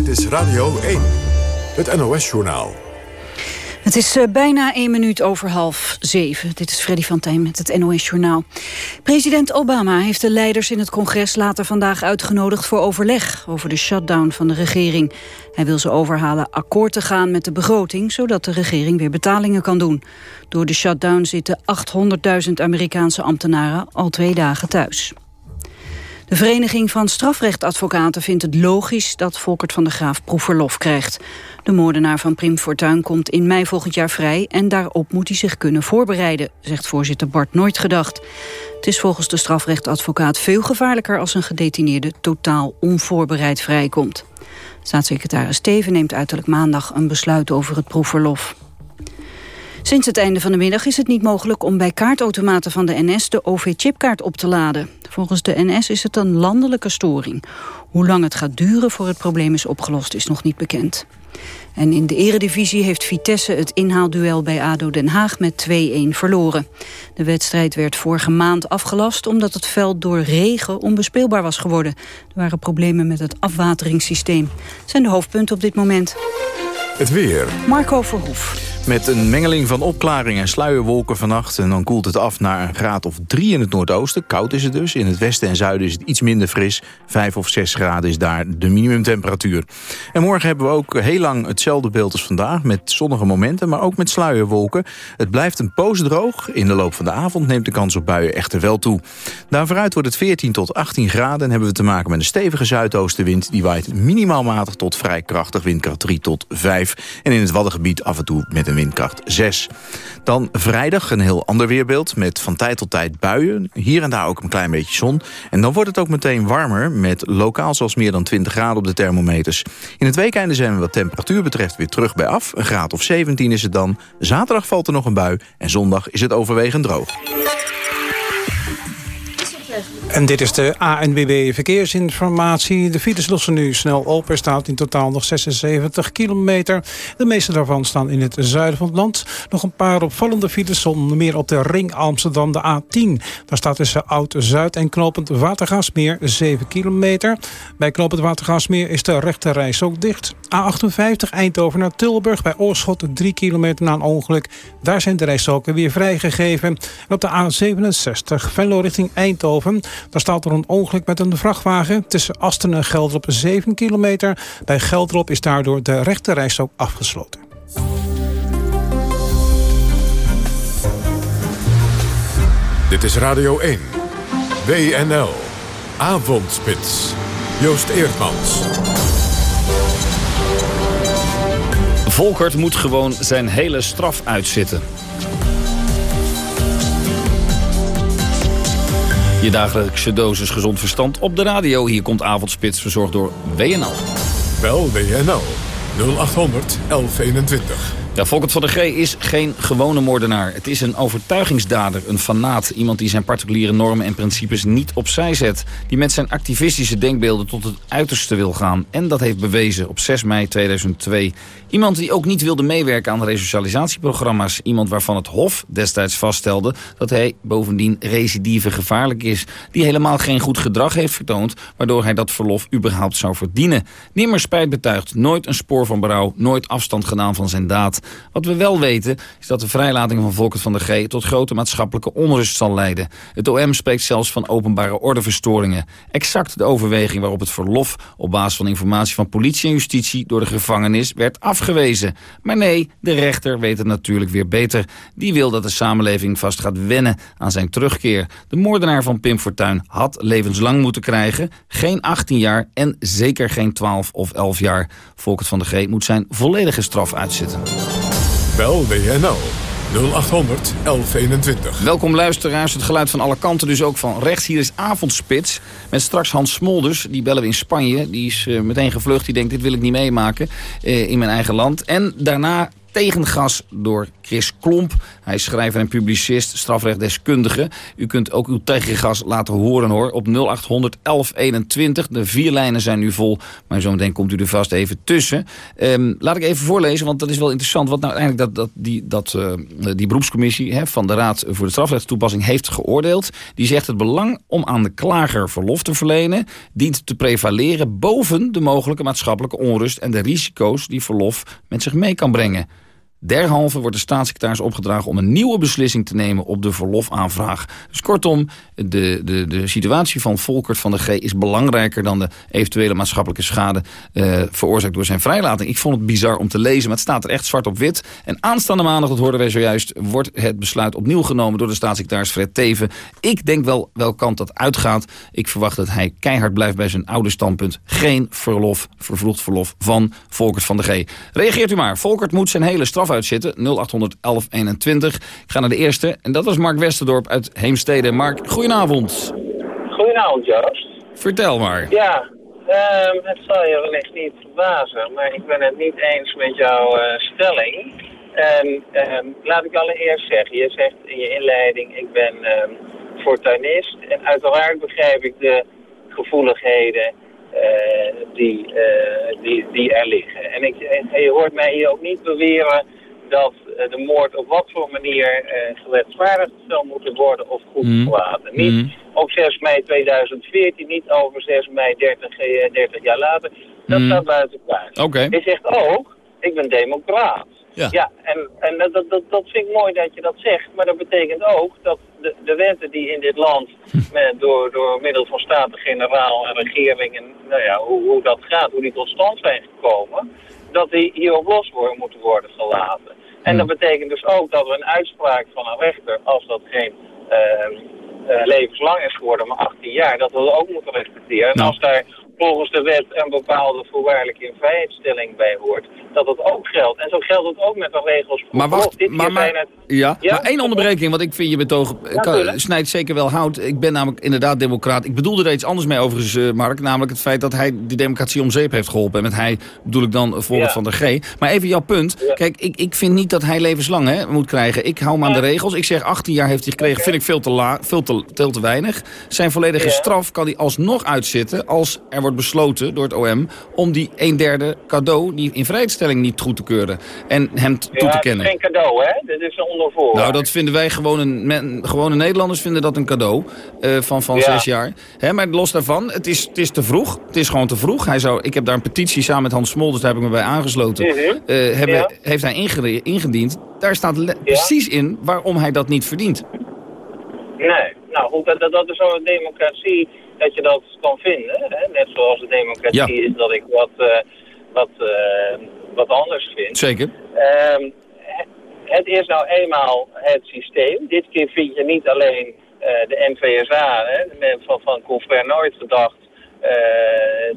Dit is Radio 1, het NOS-journaal. Het is uh, bijna één minuut over half zeven. Dit is Freddy van Tijn met het NOS-journaal. President Obama heeft de leiders in het congres later vandaag uitgenodigd voor overleg over de shutdown van de regering. Hij wil ze overhalen akkoord te gaan met de begroting, zodat de regering weer betalingen kan doen. Door de shutdown zitten 800.000 Amerikaanse ambtenaren al twee dagen thuis. De Vereniging van Strafrechtadvocaten vindt het logisch dat Volkert van der Graaf proefverlof krijgt. De moordenaar van Prim Fortuyn komt in mei volgend jaar vrij en daarop moet hij zich kunnen voorbereiden, zegt voorzitter Bart Nooit gedacht. Het is volgens de strafrechtadvocaat veel gevaarlijker als een gedetineerde totaal onvoorbereid vrijkomt. Staatssecretaris Steven neemt uiterlijk maandag een besluit over het proefverlof. Sinds het einde van de middag is het niet mogelijk om bij kaartautomaten van de NS de OV-chipkaart op te laden. Volgens de NS is het een landelijke storing. Hoe lang het gaat duren voor het probleem is opgelost is nog niet bekend. En in de eredivisie heeft Vitesse het inhaalduel bij ADO Den Haag met 2-1 verloren. De wedstrijd werd vorige maand afgelast omdat het veld door regen onbespeelbaar was geworden. Er waren problemen met het afwateringssysteem. Dat zijn de hoofdpunten op dit moment. Het weer. Marco Verhoef. Met een mengeling van opklaring en sluierwolken vannacht... en dan koelt het af naar een graad of drie in het noordoosten. Koud is het dus. In het westen en zuiden is het iets minder fris. Vijf of zes graden is daar de minimumtemperatuur. En morgen hebben we ook heel lang hetzelfde beeld als vandaag... met zonnige momenten, maar ook met sluierwolken. Het blijft een poos droog. In de loop van de avond neemt de kans op buien echter wel toe. Daarvooruit wordt het 14 tot 18 graden... en hebben we te maken met een stevige zuidoostenwind... die waait minimaal matig tot vrij krachtig windkracht 3 tot 5. En in het Waddengebied af en toe met een windkracht 6. Dan vrijdag een heel ander weerbeeld met van tijd tot tijd buien. Hier en daar ook een klein beetje zon. En dan wordt het ook meteen warmer met lokaal zelfs meer dan 20 graden op de thermometers. In het weekende zijn we wat temperatuur betreft weer terug bij af. Een graad of 17 is het dan. Zaterdag valt er nog een bui en zondag is het overwegend droog. En dit is de ANWB Verkeersinformatie. De files lossen nu snel op. Er staat in totaal nog 76 kilometer. De meeste daarvan staan in het zuiden van het land. Nog een paar opvallende files, zonder meer op de ring Amsterdam, de A10. Daar staat tussen Oud-Zuid en Knopend Watergasmeer 7 kilometer. Bij Knopend Watergasmeer is de rechte reis ook dicht. A58 Eindhoven naar Tilburg bij Oorschot 3 kilometer na een ongeluk. Daar zijn de rijstroken weer vrijgegeven. En op de A67 Venlo richting Eindhoven daar staat er een ongeluk met een vrachtwagen. Tussen Asten en Gelderop 7 kilometer. Bij Gelderop is daardoor de rechte ook afgesloten. Dit is Radio 1. WNL. Avondspits. Joost Eerdmans. Volkert moet gewoon zijn hele straf uitzitten. Je dagelijkse dosis gezond verstand op de radio. Hier komt Avondspits, verzorgd door WNL. Wel WNL. 0800 1121. Volkert van der G is geen gewone moordenaar. Het is een overtuigingsdader, een fanaat. Iemand die zijn particuliere normen en principes niet opzij zet. Die met zijn activistische denkbeelden tot het uiterste wil gaan. En dat heeft bewezen op 6 mei 2002. Iemand die ook niet wilde meewerken aan resocialisatieprogramma's. Iemand waarvan het Hof destijds vaststelde dat hij bovendien recidive gevaarlijk is. Die helemaal geen goed gedrag heeft vertoond, waardoor hij dat verlof überhaupt zou verdienen. Nimmer spijt betuigd, nooit een spoor van berouw, nooit afstand gedaan van zijn daad. Wat we wel weten is dat de vrijlating van Volkert van der G... tot grote maatschappelijke onrust zal leiden. Het OM spreekt zelfs van openbare ordeverstoringen. Exact de overweging waarop het verlof... op basis van informatie van politie en justitie... door de gevangenis werd afgewezen. Maar nee, de rechter weet het natuurlijk weer beter. Die wil dat de samenleving vast gaat wennen aan zijn terugkeer. De moordenaar van Pim Fortuyn had levenslang moeten krijgen. Geen 18 jaar en zeker geen 12 of 11 jaar. Volkert van der G moet zijn volledige straf uitzitten. Bel WNL 0800 1121. Welkom luisteraars, het geluid van alle kanten, dus ook van rechts. Hier is Avondspits, met straks Hans Smolders, die bellen we in Spanje. Die is uh, meteen gevlucht, die denkt dit wil ik niet meemaken uh, in mijn eigen land. En daarna tegengas door Chris Klomp. Hij is schrijver en publicist, strafrechtdeskundige. U kunt ook uw tegengas laten horen hoor, op 0800 1121. De vier lijnen zijn nu vol, maar zometeen komt u er vast even tussen. Um, laat ik even voorlezen, want dat is wel interessant. Wat nou eigenlijk dat, dat, die, dat, uh, die beroepscommissie van de Raad voor de Strafrechtstoepassing heeft geoordeeld. Die zegt het belang om aan de klager verlof te verlenen... dient te prevaleren boven de mogelijke maatschappelijke onrust... en de risico's die verlof met zich mee kan brengen. Derhalve wordt de staatssecretaris opgedragen om een nieuwe beslissing te nemen op de verlofaanvraag. Dus kortom, de, de, de situatie van Volkert van de G is belangrijker dan de eventuele maatschappelijke schade uh, veroorzaakt door zijn vrijlating. Ik vond het bizar om te lezen, maar het staat er echt zwart op wit. En aanstaande maandag, dat hoorden wij zojuist, wordt het besluit opnieuw genomen door de staatssecretaris Fred Teven. Ik denk wel welke kant dat uitgaat. Ik verwacht dat hij keihard blijft bij zijn oude standpunt. Geen verlof, vervroegd verlof van Volkert van de G. Reageert u maar. Volkert moet zijn hele straf uitzitten. 0800 1121. Ik ga naar de eerste. En dat was Mark Westerdorp uit Heemstede. Mark, goedenavond. Goedenavond, Joost. Vertel maar. Ja, um, het zal je wellicht niet verbazen, maar ik ben het niet eens met jouw uh, stelling. En um, laat ik allereerst zeggen, je zegt in je inleiding, ik ben um, fortuinist. En uiteraard begrijp ik de gevoeligheden uh, die, uh, die, die er liggen. En, ik, en je hoort mij hier ook niet beweren dat uh, de moord op wat voor manier uh, zou moeten worden of goed mm. gelaten. Niet mm. op 6 mei 2014, niet over 6 mei 30, 30 jaar later. Dat mm. staat buiten plaats. Okay. Je zegt ook, ik ben democraat. Ja, ja en, en dat, dat, dat vind ik mooi dat je dat zegt. Maar dat betekent ook dat de, de wetten die in dit land met, door, door middel van staten-generaal en regering en nou ja, hoe, hoe dat gaat, hoe die tot stand zijn gekomen, dat die hierop los worden, moeten worden gelaten. En dat betekent dus ook dat we een uitspraak van een rechter, als dat geen uh, uh, levenslang is geworden, maar 18 jaar, dat we dat ook moeten respecteren. En als daar volgens de wet een bepaalde voorwaardelijke invrijheidstelling bij hoort, dat dat ook geldt. En zo geldt het ook met de regels voor maar wacht, Dit maar, maar, het... ja, ja, maar één onderbreking, want ik vind je betoog ja, kan, snijdt zeker wel hout. Ik ben namelijk inderdaad democraat. Ik bedoelde er iets anders mee overigens, uh, Mark, namelijk het feit dat hij de democratie om zeep heeft geholpen. En met hij bedoel ik dan voorbeeld ja. van de G. Maar even jouw punt. Ja. Kijk, ik, ik vind niet dat hij levenslang hè, moet krijgen. Ik hou me aan de regels. Ik zeg 18 jaar heeft hij gekregen, okay. vind ik veel te, la, veel te, veel te weinig. Zijn volledige straf kan hij alsnog uitzitten als er wordt besloten door het OM om die een derde cadeau, die in vrijstelling niet goed te keuren. En hem toe ja, te kennen. geen cadeau, hè? Dit is een ondervoor. Nou, dat vinden wij gewone, men, gewone Nederlanders vinden dat een cadeau uh, van, van ja. zes jaar. Hè, maar los daarvan, het is, het is te vroeg. Het is gewoon te vroeg. Hij zou, ik heb daar een petitie samen met Hans Smolders, daar heb ik me bij aangesloten. -hmm. uh, hebben, ja. Heeft hij ingediend, ingediend. Daar staat precies in waarom hij dat niet verdient. Nee, nou goed, dat, dat is zo'n democratie dat je dat kan vinden. Hè? Net zoals de democratie is dat ik wat, uh, wat, uh, wat anders vind. Zeker. Um, het is nou eenmaal het systeem. Dit keer vind je niet alleen uh, de NVSA, hè, van, van Confer nooit gedacht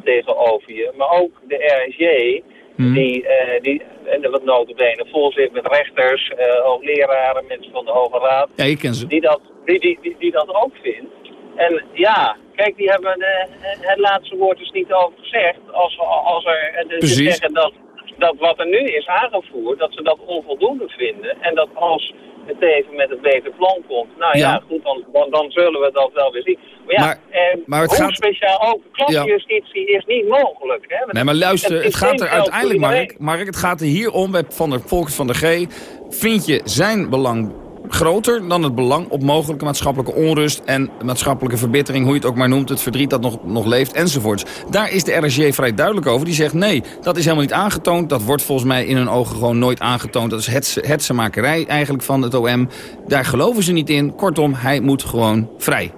tegenover je, maar ook de RSJ, Hmm. Die, die, en wat notabene vol zit met rechters, uh, hoogleraren, mensen van de Hoge Raad. Ja, je kent ze. Die dat, die, die, die, die dat ook vindt. En ja, kijk, die hebben de, het laatste woord dus niet over gezegd. Als, als er zeggen dat, dat wat er nu is aangevoerd, dat ze dat onvoldoende vinden. En dat als het even met het beter plan komt. Nou ja, ja goed, dan, dan, dan, zullen we dat wel weer zien. Maar ja, maar, eh, maar het gaat... speciaal ook, klantjustitie ja. is niet mogelijk. Hè? Nee, maar luister, het, het gaat er uiteindelijk, Mark, Mark, het gaat er hier om, van der Volkers van der G. Vind je zijn belang groter dan het belang op mogelijke maatschappelijke onrust... en maatschappelijke verbittering, hoe je het ook maar noemt... het verdriet dat nog, nog leeft, enzovoorts. Daar is de RSJ vrij duidelijk over. Die zegt nee, dat is helemaal niet aangetoond. Dat wordt volgens mij in hun ogen gewoon nooit aangetoond. Dat is het hetsemakerij eigenlijk van het OM. Daar geloven ze niet in. Kortom, hij moet gewoon vrij.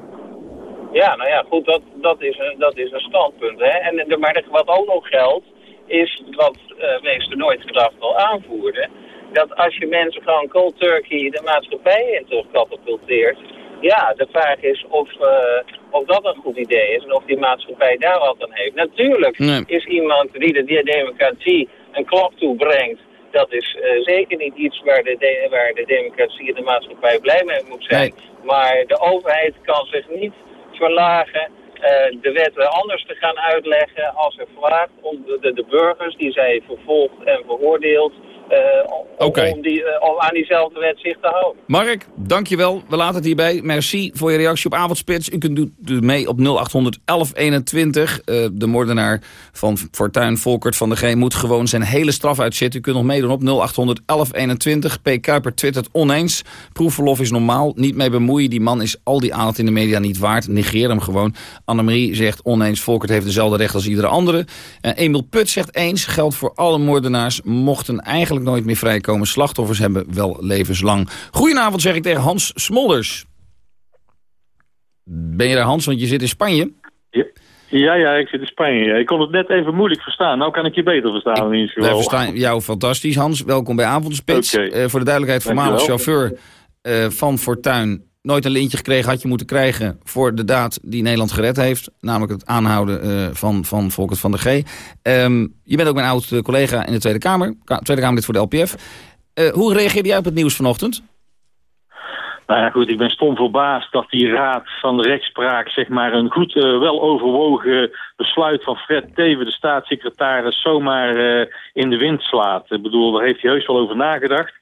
Ja, nou ja, goed, dat, dat, is, een, dat is een standpunt. Hè? En, maar wat ook nog geldt, is wat uh, meester nooit gedacht al aanvoerde dat als je mensen gewoon cold turkey de maatschappij in toch katapulteert, ja, de vraag is of, uh, of dat een goed idee is en of die maatschappij daar wat aan heeft. Natuurlijk is iemand die de, democratie een klap toebrengt, dat is uh, zeker niet iets waar de, waar de democratie en de maatschappij blij mee moet zijn. Maar de overheid kan zich niet verlagen uh, de wet anders te gaan uitleggen als er vraagt om de, de burgers die zij vervolgt en veroordeelt uh, om, die, uh, om aan diezelfde wet zich te houden. Mark, dankjewel. We laten het hierbij. Merci voor je reactie op Avondspits. U kunt doen mee op 0800 1121. Uh, de moordenaar van Fortuin, Volkert van de G, moet gewoon zijn hele straf uitzitten. U kunt nog meedoen op 0800 1121. P. Kuiper twittert oneens. Proefverlof is normaal. Niet mee bemoeien. Die man is al die aandacht in de media niet waard. Negeer hem gewoon. Annemarie zegt oneens. Volkert heeft dezelfde recht als iedere andere. Emil Put zegt eens. Geldt voor alle moordenaars. Mochten eigenlijk nooit meer vrijkomen. Slachtoffers hebben wel levenslang. Goedenavond zeg ik tegen Hans Smolders. Ben je daar Hans, want je zit in Spanje? Ja. Ja, ik zit in Spanje. Ik kon het net even moeilijk verstaan. Nou kan ik je beter verstaan. In verstaan jou fantastisch, Hans. Welkom bij Avondspits. Okay. Uh, voor de duidelijkheid, voormalig chauffeur uh, van Fortuin. Nooit een lintje gekregen had je moeten krijgen voor de daad die Nederland gered heeft. Namelijk het aanhouden uh, van, van Volkert van der G. Um, je bent ook mijn oud collega in de Tweede Kamer. Tweede Kamerlid voor de LPF. hoe reageerde jij op het nieuws vanochtend? Nou ja, goed, ik ben stom verbaasd dat die raad van de rechtspraak, zeg maar, een goed, wel overwogen besluit van Fred Teven, de staatssecretaris, zomaar uh, in de wind slaat. Ik bedoel, daar heeft hij heus wel over nagedacht.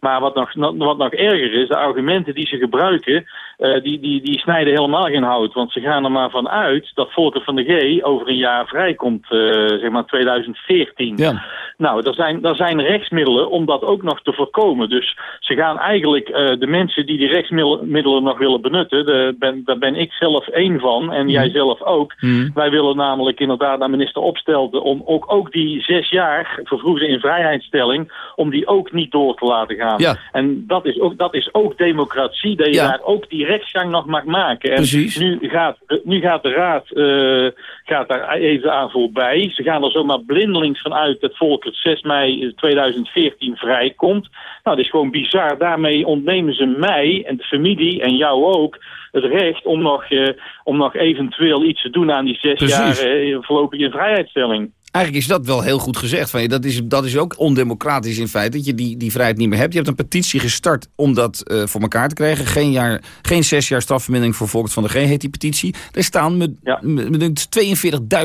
Maar wat nog, wat nog erger is, de argumenten die ze gebruiken, uh, die, die, die snijden helemaal geen hout. Want ze gaan er maar van uit dat Volker van de G over een jaar vrijkomt, zeg maar 2014. Ja. Nou, er zijn, er zijn rechtsmiddelen om dat ook nog te voorkomen. Dus ze gaan eigenlijk de mensen die die rechtsmiddelen nog willen benutten, de, ben, daar ben ik zelf één van en jij mm. zelf ook. Mm. Wij willen namelijk inderdaad naar minister Opstelten om ook, ook die zes jaar vervroegde invrijheidstelling, om die ook niet door te laten gaan. Ja. En dat is, ook, dat is ook democratie, dat je daar ook die rechtsgang nog mag maken. En Precies. Nu gaat, nu gaat de raad uh, gaat daar even aan voorbij. Ze gaan er zomaar blindelings vanuit dat volk het 6 mei 2014 vrijkomt. Nou, dat is gewoon bizar. Daarmee ontnemen ze mij en de familie en jou ook het recht om nog, uh, om nog eventueel iets te doen aan die zes Precies. jaar uh, voorlopige vrijheidstelling. Eigenlijk is dat wel heel goed gezegd van je. Dat is, dat is ook ondemocratisch in feite, dat je die, die vrijheid niet meer hebt. Je hebt een petitie gestart om dat uh, voor elkaar te krijgen. Geen, jaar, geen zes jaar strafvermindering voor Volkert van de G heet die petitie. Er staan met, ja. met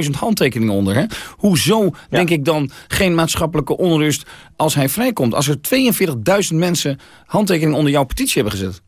42.000 handtekeningen onder. Hè? Hoezo, ja. denk ik dan, geen maatschappelijke onrust als hij vrijkomt? Als er 42.000 mensen handtekeningen onder jouw petitie hebben gezet.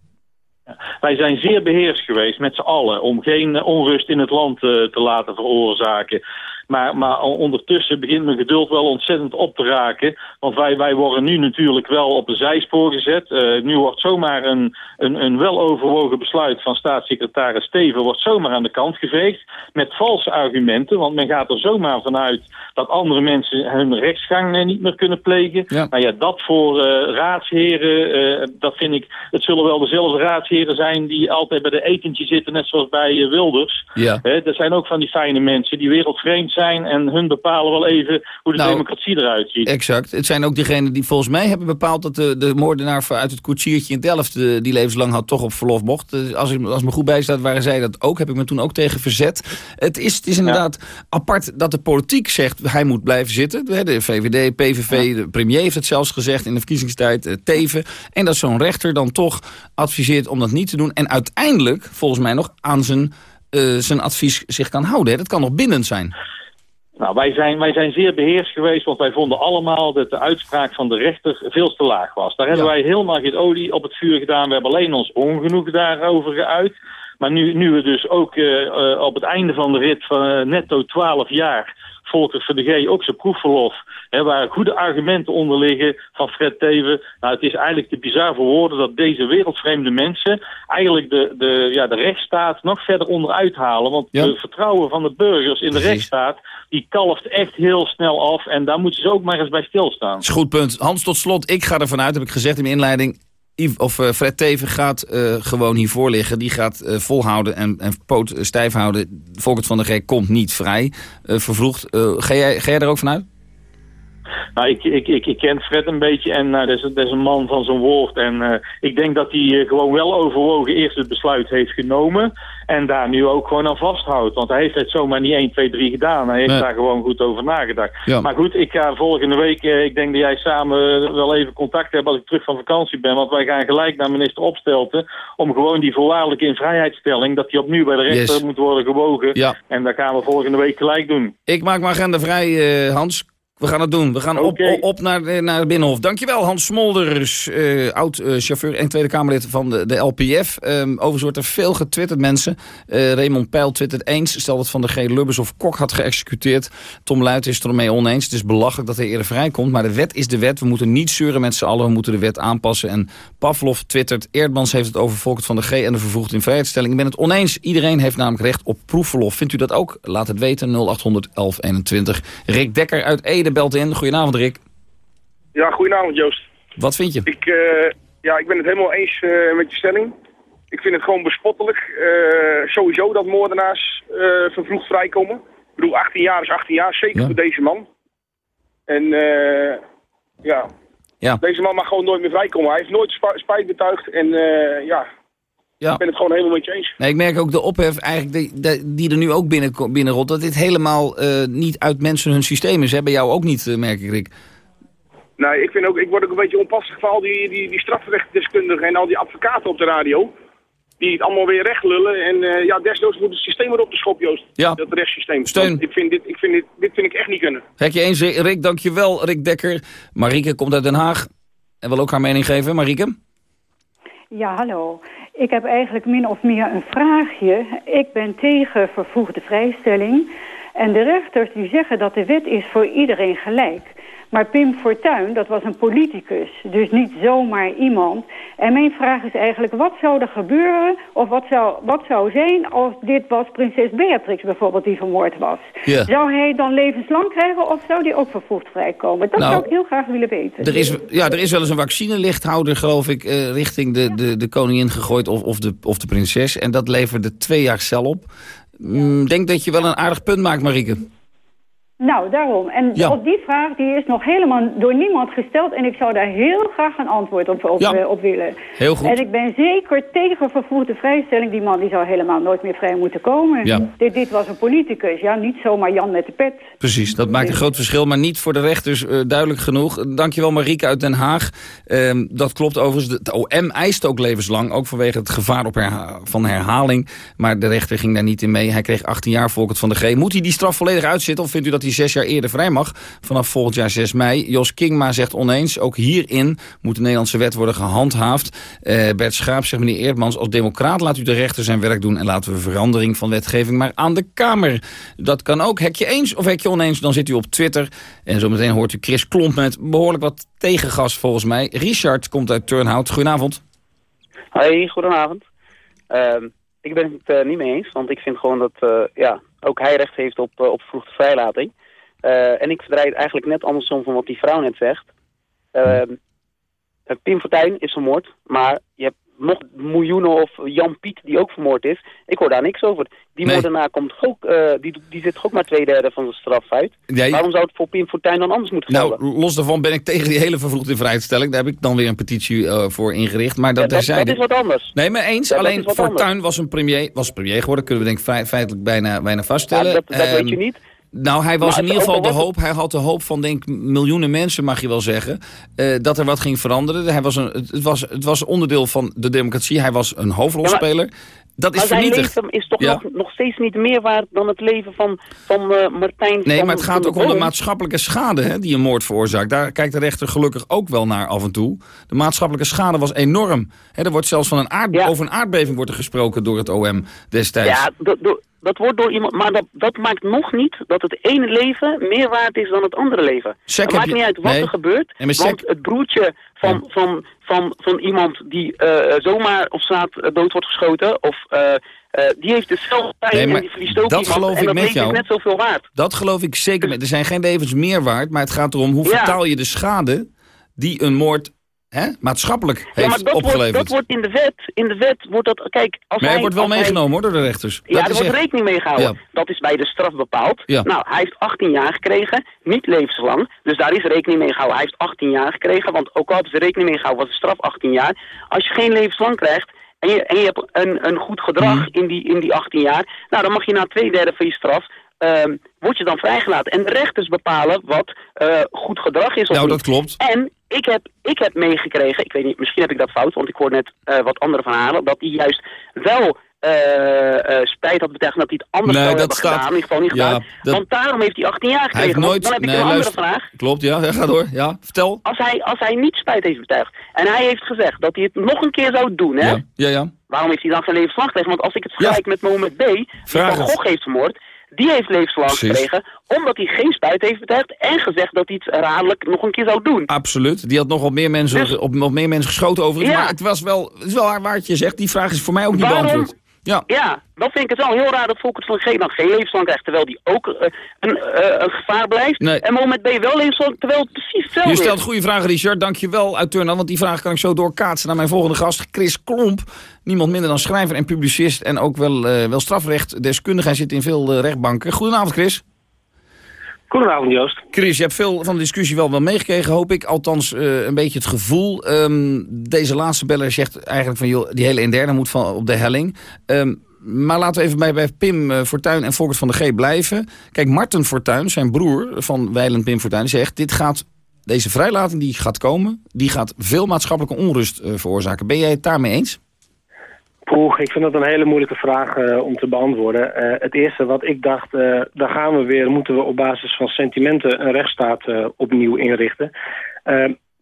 Wij zijn zeer beheerst geweest met z'n allen om geen onrust in het land uh, te laten veroorzaken. Maar, maar ondertussen begint mijn geduld wel ontzettend op te raken. Want wij, wij worden nu natuurlijk wel op de zijspoor gezet. Uh, nu wordt zomaar een, een, een weloverwogen besluit van staatssecretaris Steven... wordt zomaar aan de kant geveegd met valse argumenten. Want men gaat er zomaar vanuit dat andere mensen hun rechtsgang niet meer kunnen plegen. Ja. Nou ja, dat voor uh, raadsheren, uh, dat vind ik... Het zullen wel dezelfde raadsheren zijn die altijd bij de etentje zitten... net zoals bij Wilders. Ja. dat zijn ook van die fijne mensen die wereldvreemd zijn zijn en hun bepalen wel even hoe de nou, democratie eruit ziet. Exact. Het zijn ook diegenen die volgens mij hebben bepaald dat de, de moordenaar uit het koetsiertje in Delft uh, die levenslang had toch op verlof mocht. Uh, als, ik, als me goed bijstaat waren zij dat ook. Heb ik me toen ook tegen verzet. Het is, het is inderdaad apart dat de politiek zegt hij moet blijven zitten. De VVD, PVV, de premier heeft het zelfs gezegd in de verkiezingstijd. Uh, Teven. En dat zo'n rechter dan toch adviseert om dat niet te doen. En uiteindelijk volgens mij nog aan zijn, zijn advies zich kan houden. Hè? Dat kan nog bindend zijn. Nou, wij zijn, wij zijn zeer beheerst geweest, want wij vonden allemaal dat de uitspraak van de rechter veel te laag was. Daar hebben wij helemaal geen olie op het vuur gedaan. We hebben alleen ons ongenoeg daarover geuit. Maar nu, nu we dus ook eh, eh, op het einde van de rit van eh, netto 12 jaar Volker van de G ook zijn proefverlof. Hè, waar goede argumenten onder liggen van Fred Teven. Nou, het is eigenlijk te bizar voor woorden dat deze wereldvreemde mensen eigenlijk de, de, ja, de rechtsstaat nog verder onderuit halen. Want Ja. het vertrouwen van de burgers in de rechtsstaat, die kalft echt heel snel af. En daar moeten ze ook maar eens bij stilstaan. Dat is goed punt. Hans, tot slot, ik ga ervan uit, heb ik gezegd in mijn inleiding... Of eh, Fred Teven gaat eh, gewoon hiervoor liggen. Die gaat eh, volhouden en, en poot stijf houden. Volkert van der G komt niet vrij. vervroegd. Ga, jij, ga jij er ook vanuit? Nou, ik, ik, ik, ik ken Fred een beetje en nou, dat, is, dat is een man van zijn woord. En eh, ik denk dat hij eh, gewoon wel overwogen eerst het besluit heeft genomen. En daar nu ook gewoon aan vasthoudt. Want hij heeft het zomaar niet 1, 2, 3 gedaan. Hij heeft Nee. daar gewoon goed over nagedacht. Ja. Maar goed, ik ga volgende week, eh, ik denk dat jij samen wel even contact hebt als ik terug van vakantie ben. Want wij gaan gelijk naar minister Opstelten. Om gewoon die voorwaardelijke invrijheidstelling, dat die opnieuw bij de rechter Yes. moet worden gewogen. Ja. En dat gaan we volgende week gelijk doen. Ik maak mijn agenda vrij, Hans. We gaan het doen. We gaan op, op, op naar, eh, naar het Binnenhof. Dankjewel, Hans Smolders, eh, oud-chauffeur en Tweede Kamerlid van de, de LPF. Ehm overigens wordt er veel getwitterd, mensen. Eh, Raymond Peil twittert eens. Stel dat Van de G. Lubbers of Kok had geëxecuteerd. Tom Luit is het ermee oneens. Het is belachelijk dat hij eerder vrijkomt. Maar de wet is de wet. We moeten niet zeuren met z'n allen. We moeten de wet aanpassen. En Pavlov twittert. Eerdmans heeft het over Volkert van de G. en de vervoegde invrijheidstelling. Ik ben het oneens. Iedereen heeft namelijk recht op proefverlof. Vindt u dat ook? Laat het weten. 0800 1121. Rick Dekker uit Ede belt in. Goedenavond, Rick. Ja, goedenavond Joost. Wat vind je? Ik, eh, ja, ik ben het helemaal eens eh, met je stelling. Ik vind het gewoon bespottelijk. eh, sowieso dat moordenaars vervroegd vrijkomen. Ik bedoel, 18 jaar is 18 jaar, zeker voor deze man. En ja. Ja. deze man mag gewoon nooit meer vrijkomen. Hij heeft nooit spijt betuigd. En ja, Ja. ik ben het gewoon helemaal met je eens. Nee, ik merk ook de ophef eigenlijk die, die- die er nu ook binnen, binnenrolt... dat dit helemaal eh, niet uit mensen hun systeem is. Hè? Bij jou ook niet, eh, merk ik, Rick. Nee, ik, vind ook, ik word ook een beetje onpassig van al die, die, die strafrechtdeskundigen en al die advocaten op de radio. Die het allemaal weer recht lullen. En eh, ja, desnoods moet het systeem weer op de schop, Joost. Ja. Dat rechtssysteem. Steun. Ik vind dit, ik vind dit, dit vind ik echt niet kunnen. Hek je eens, Rick, dankjewel, Rick Dekker. Marieke komt uit Den Haag en wil ook haar mening geven. Marieke? Ja, hallo. Ik heb eigenlijk min of meer een vraagje. Ik ben tegen vervoegde vrijstelling. En de rechters die zeggen dat de wet is voor iedereen gelijk. Maar Pim Fortuyn, dat was een politicus, dus niet zomaar iemand. En mijn vraag is eigenlijk, wat zou er gebeuren... of wat zou, wat zou zijn als dit was prinses Beatrix bijvoorbeeld die vermoord was? Ja. Zou hij dan levenslang krijgen of zou die ook vervoegd vrijkomen? Dat Nou, zou ik heel graag willen weten. Er is, ja, er is wel eens een vaccinelichthouder, geloof ik, eh, richting de, de, de koningin gegooid of, of, de, of de prinses. En dat leverde twee jaar cel op. Mm, denk dat je wel een aardig punt maakt, Marieke. Nou, daarom. En Ja. op die vraag die is nog helemaal door niemand gesteld. En ik zou daar heel graag een antwoord op, op, Ja. eh, op willen. Heel goed. En ik ben zeker tegen vervoerde vrijstelling. Die man die zou helemaal nooit meer vrij moeten komen. Ja. Dit, dit was een politicus, ja. Niet zomaar Jan met de pet. Precies, dat maakt een groot verschil, maar niet voor de rechters eh, duidelijk genoeg. Dankjewel Marieke uit Den Haag. Ehm, dat klopt overigens. Het OM eist ook levenslang, ook vanwege het gevaar op herha- van herhaling. Maar de rechter ging daar niet in mee. Hij kreeg 18 jaar Volkert van de G. Moet hij die straf volledig uitzitten of vindt u dat hij zes jaar eerder vrij mag? Vanaf volgend jaar 6 mei. Jos Kingma zegt oneens, ook hierin moet de Nederlandse wet worden gehandhaafd. Eh, Bert Schaap zegt meneer Eerdmans, als democraat laat u de rechter zijn werk doen... en laten we verandering van wetgeving maar aan de Kamer. Dat kan ook. Hek je eens of hek je oneens, dan zit u op Twitter. En zometeen hoort u Chris Klomp met behoorlijk wat tegengas volgens mij. Richard komt uit Turnhout. Goedenavond. Hoi, goedenavond. Ehm, ik ben het eh, niet mee eens, want ik vind gewoon dat eh, ja, ook hij recht heeft op, uh, op vroegte vrijlating. Uh, en ik verdraai het eigenlijk net andersom van wat die vrouw net zegt. Uh, Pim Fortuyn is vermoord, maar nog miljoenen of Jan Piet die ook vermoord is. Ik hoor daar niks over. Die nee. moordenaar komt ook, uh, die, die zit ook maar twee derde van zijn straf uit. Waarom zou het voor Pim Fortuyn dan anders moeten nou, gelden? los daarvan ben ik tegen die hele vervroegde vrijstelling. Daar heb ik dan weer een petitie uh, voor ingericht. Maar dat, ja, dat, dat is wat anders. Nee, maar eens. Ja, alleen Fortuyn anders. was een premier, was premier geworden. Kunnen we denk ik feitelijk bijna, bijna vaststellen. Ja, dat, dat um, weet je niet. Nou, hij was in ieder geval de hoop. Hij had de hoop van, denk miljoenen mensen, mag je wel zeggen. Uh, dat er wat ging veranderen. Hij was een, het, was, het was onderdeel van de democratie. Hij was een hoofdrolspeler. Ja, Dat is maar zijn vernietigd. leven is toch Ja. nog, nog steeds niet meer waard dan het leven van, van eh, Martijn Nee, van- maar het gaat ook om de maatschappelijke schade hè, die een moord veroorzaakt. Daar kijkt de rechter gelukkig ook wel naar af en toe. De maatschappelijke schade was enorm. Hè, er wordt zelfs van een aard, over een aardbeving wordt er gesproken door het OM destijds. Ja, dat, wordt door iemand, maar dat, dat maakt nog niet dat het ene leven meer waard is dan het andere leven. Het maakt je- niet uit wat nee. er gebeurt, want het broertje van, van, van, van iemand die eh, zomaar op straat eh, dood wordt geschoten, of, eh, eh, die heeft dezelfde pijn Nee, en die verliest ook dat iemand, geloof en ik dat met jou. net zoveel waard. Dat geloof ik zeker. Er zijn geen levens meer waard, maar het gaat erom hoe Ja. vertaal je de schade die een moord hè, maatschappelijk heeft ja, maar dat wordt, opgeleverd. dat wordt in de wet, in de wet wordt dat, kijk, als maar hij wordt wel hij- meegenomen hoor, door de rechters. Ja, Dat er is wordt echt- rekening mee gehouden. Ja. Dat is bij de straf bepaald. Ja. Nou, hij heeft 18 jaar gekregen, niet levenslang. Dus daar is rekening mee gehouden. Hij heeft 18 jaar gekregen, want ook al hebben ze rekening mee gehouden, was de straf 18 jaar. Als je geen levenslang krijgt en je, en je hebt een, een goed gedrag Mhm. in, die, in die 18 jaar, nou, dan mag je na twee derde van je straf, ehm word je dan vrijgelaten. En de rechters bepalen wat eh, goed gedrag is of Nou, niet. dat klopt. En ik heb, ik heb meegekregen, ik weet niet, misschien heb ik dat fout, want ik hoor net eh, wat andere verhalen, dat hij juist wel eh, spijt had betuigd dat hij het anders Nee, zou dat hebben staat- gedaan. In ieder geval niet Ja, gedaan. dat- Want daarom heeft hij 18 jaar gekregen. nooit... Dan heb ik nee, een andere luister. vraag. Klopt, ja, ja, ga door. Ja, vertel. Als hij, als hij niet spijt heeft betuigd en hij heeft gezegd dat hij het nog een keer zou doen, hè? Ja, ja, ja. Waarom heeft hij dan geen levenslang gekregen? Want als ik het vergelijk met Mohamed B, die Van. Gogh heeft vermoord, die heeft levenslang gekregen omdat hij geen spijt heeft betuigd en gezegd dat hij het herhaaldelijk nog een keer zou doen. Absoluut. Die had nog op meer mensen, Dus- op, op meer mensen geschoten overigens. Ja. Maar het was wel, het is wel waar wat je zegt. Die vraag is voor mij ook niet Waarom? beantwoord. Ja. Ja, dan vind ik het wel heel raar dat Volkert van G dan geen levenslang krijgt, terwijl die ook eh, een, eh, een gevaar blijft. Nee. En Mohamed B wel levenslang, terwijl het precies hetzelfde Je is. stelt goede vragen, Richard. Dank je wel uit Turnhout, want die vraag kan ik zo doorkaatsen naar mijn volgende gast, Chris Klomp. Niemand minder dan schrijver en publicist en ook wel, eh wel strafrechtdeskundige. Hij zit in veel rechtbanken. Goedenavond, Chris. Goedenavond, Joost. Chris, je hebt veel van de discussie wel, wel meegekregen, hoop ik. Althans, eh, een beetje het gevoel. Ehm, deze laatste beller zegt eigenlijk van, joh, die hele interne moet van, op de helling. Ehm, maar laten we even bij, bij Pim eh, Fortuyn en Volkert van de G blijven. Kijk, Marten Fortuyn, zijn broer van Weiland Pim Fortuyn, zegt... dit gaat, deze vrijlating die gaat komen, die gaat veel maatschappelijke onrust eh, veroorzaken. Ben jij het daarmee eens? Poeh, ik vind dat een hele moeilijke vraag eh, om te beantwoorden. Eh, het eerste wat ik dacht, eh, daar gaan we weer, moeten we op basis van sentimenten een rechtsstaat opnieuw inrichten.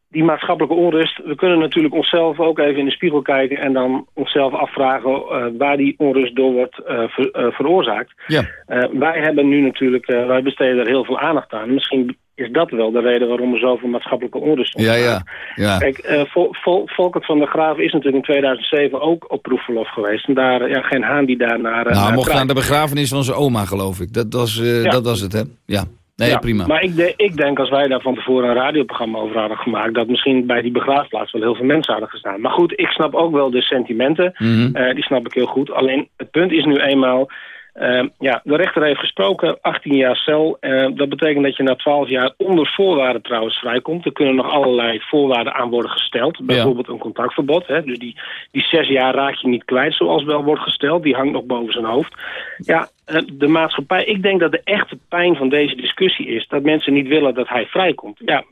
Die maatschappelijke onrust, we kunnen natuurlijk onszelf ook even in de spiegel kijken en dan onszelf afvragen waar die onrust door wordt ver- veroorzaakt. Ja. Wij hebben nu natuurlijk, wij besteden er heel veel aandacht aan. Misschien is dat wel de reden waarom er zoveel maatschappelijke onrust Ja, ja. ja. Kijk, eh, Vol, Vol- Volkert van der Graaf is natuurlijk in 2007 ook op proefverlof geweest. En daar, eh, ja, geen haan die daar naar... eh, nou, naar mocht aan de begrafenis van zijn oma, geloof ik. Dat was, eh, Ja. dat was het, hè? Ja. Nee, Ja, prima. Maar ik, de- ik denk als wij daar van tevoren een radioprogramma over hadden gemaakt... dat misschien bij die begraafplaats wel heel veel mensen hadden gestaan. Maar goed, ik snap ook wel de sentimenten. Mhm. Eh, die snap ik heel goed. Alleen het punt is nu eenmaal... eh, ja, de rechter heeft gesproken, 18 jaar cel. Eh, dat betekent dat je na 12 jaar onder voorwaarden trouwens vrijkomt. Er kunnen nog allerlei voorwaarden aan worden gesteld. Bijvoorbeeld een contactverbod. Hè? Dus die, die zes jaar raak je niet kwijt zoals wel wordt gesteld. Die hangt nog boven zijn hoofd. Ja, eh, de maatschappij... Ik denk dat de echte pijn van deze discussie is... dat mensen niet willen dat hij vrijkomt. Ja,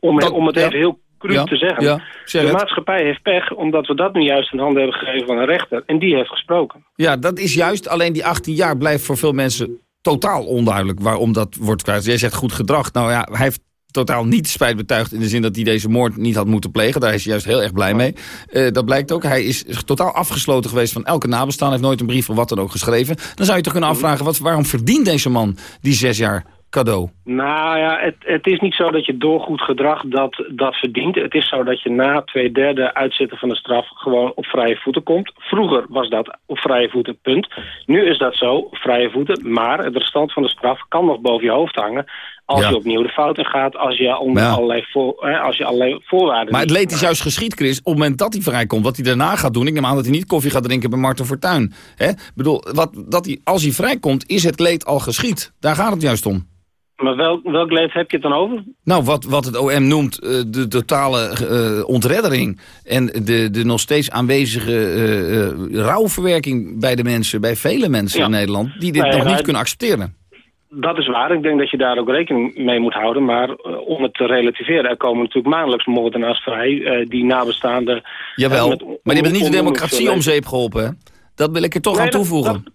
om, Dat- om het ja. even heel cru Ja, te zeggen. ja, zeg de maatschappij heeft pech omdat we dat nu juist in handen hebben gegeven van een rechter. En die heeft gesproken. Ja, dat is juist. Alleen die 18 jaar blijft voor veel mensen totaal onduidelijk waarom dat wordt kwijt. Jij zegt goed gedrag. Nou ja, hij heeft totaal niet spijt betuigd in de zin dat hij deze moord niet had moeten plegen. Daar is hij juist heel erg blij mee. Eh, dat blijkt ook. Hij is totaal afgesloten geweest van elke nabestaan. Hij heeft nooit een brief of wat dan ook geschreven. Dan zou je toch kunnen afvragen, wat, waarom verdient deze man die zes jaar cadeau? Nou ja, het, het is niet zo dat je door goed gedrag dat, dat verdient. Het is zo dat je na twee derde uitzitten van de straf gewoon op vrije voeten komt. Vroeger was dat op vrije voeten, punt. Nu is dat zo, vrije voeten. Maar het restant van de straf kan nog boven je hoofd hangen. Als Ja. je opnieuw de fout in gaat, als je onder Ja. allerlei, voor, hè, als je allerlei voorwaarden... Maar het leed is juist geschied, Chris, op het moment dat hij vrijkomt. Wat hij daarna gaat doen. Ik neem aan dat hij niet koffie gaat drinken bij Marten Fortuyn. Hè? Ik bedoel, wat, dat hij, als hij vrijkomt, is het leed al geschied. Daar gaat het juist om. Maar welk, welk leed heb je het dan over? Nou, wat, wat het OM noemt eh, de totale eh, ontreddering... en de, de nog steeds aanwezige eh, rouwverwerking bij de mensen... bij vele mensen Ja. in Nederland... die dit Nee, nog niet kunnen accepteren. Dat is waar. Ik denk dat je daar ook rekening mee moet houden. Maar om het te relativeren, er komen natuurlijk maandelijks moordenaars vrij... die nabestaanden... Jawel, met maar die hebben niet de democratie om zeep geholpen, hè? Dat wil ik er toch Nee, aan toevoegen. Dat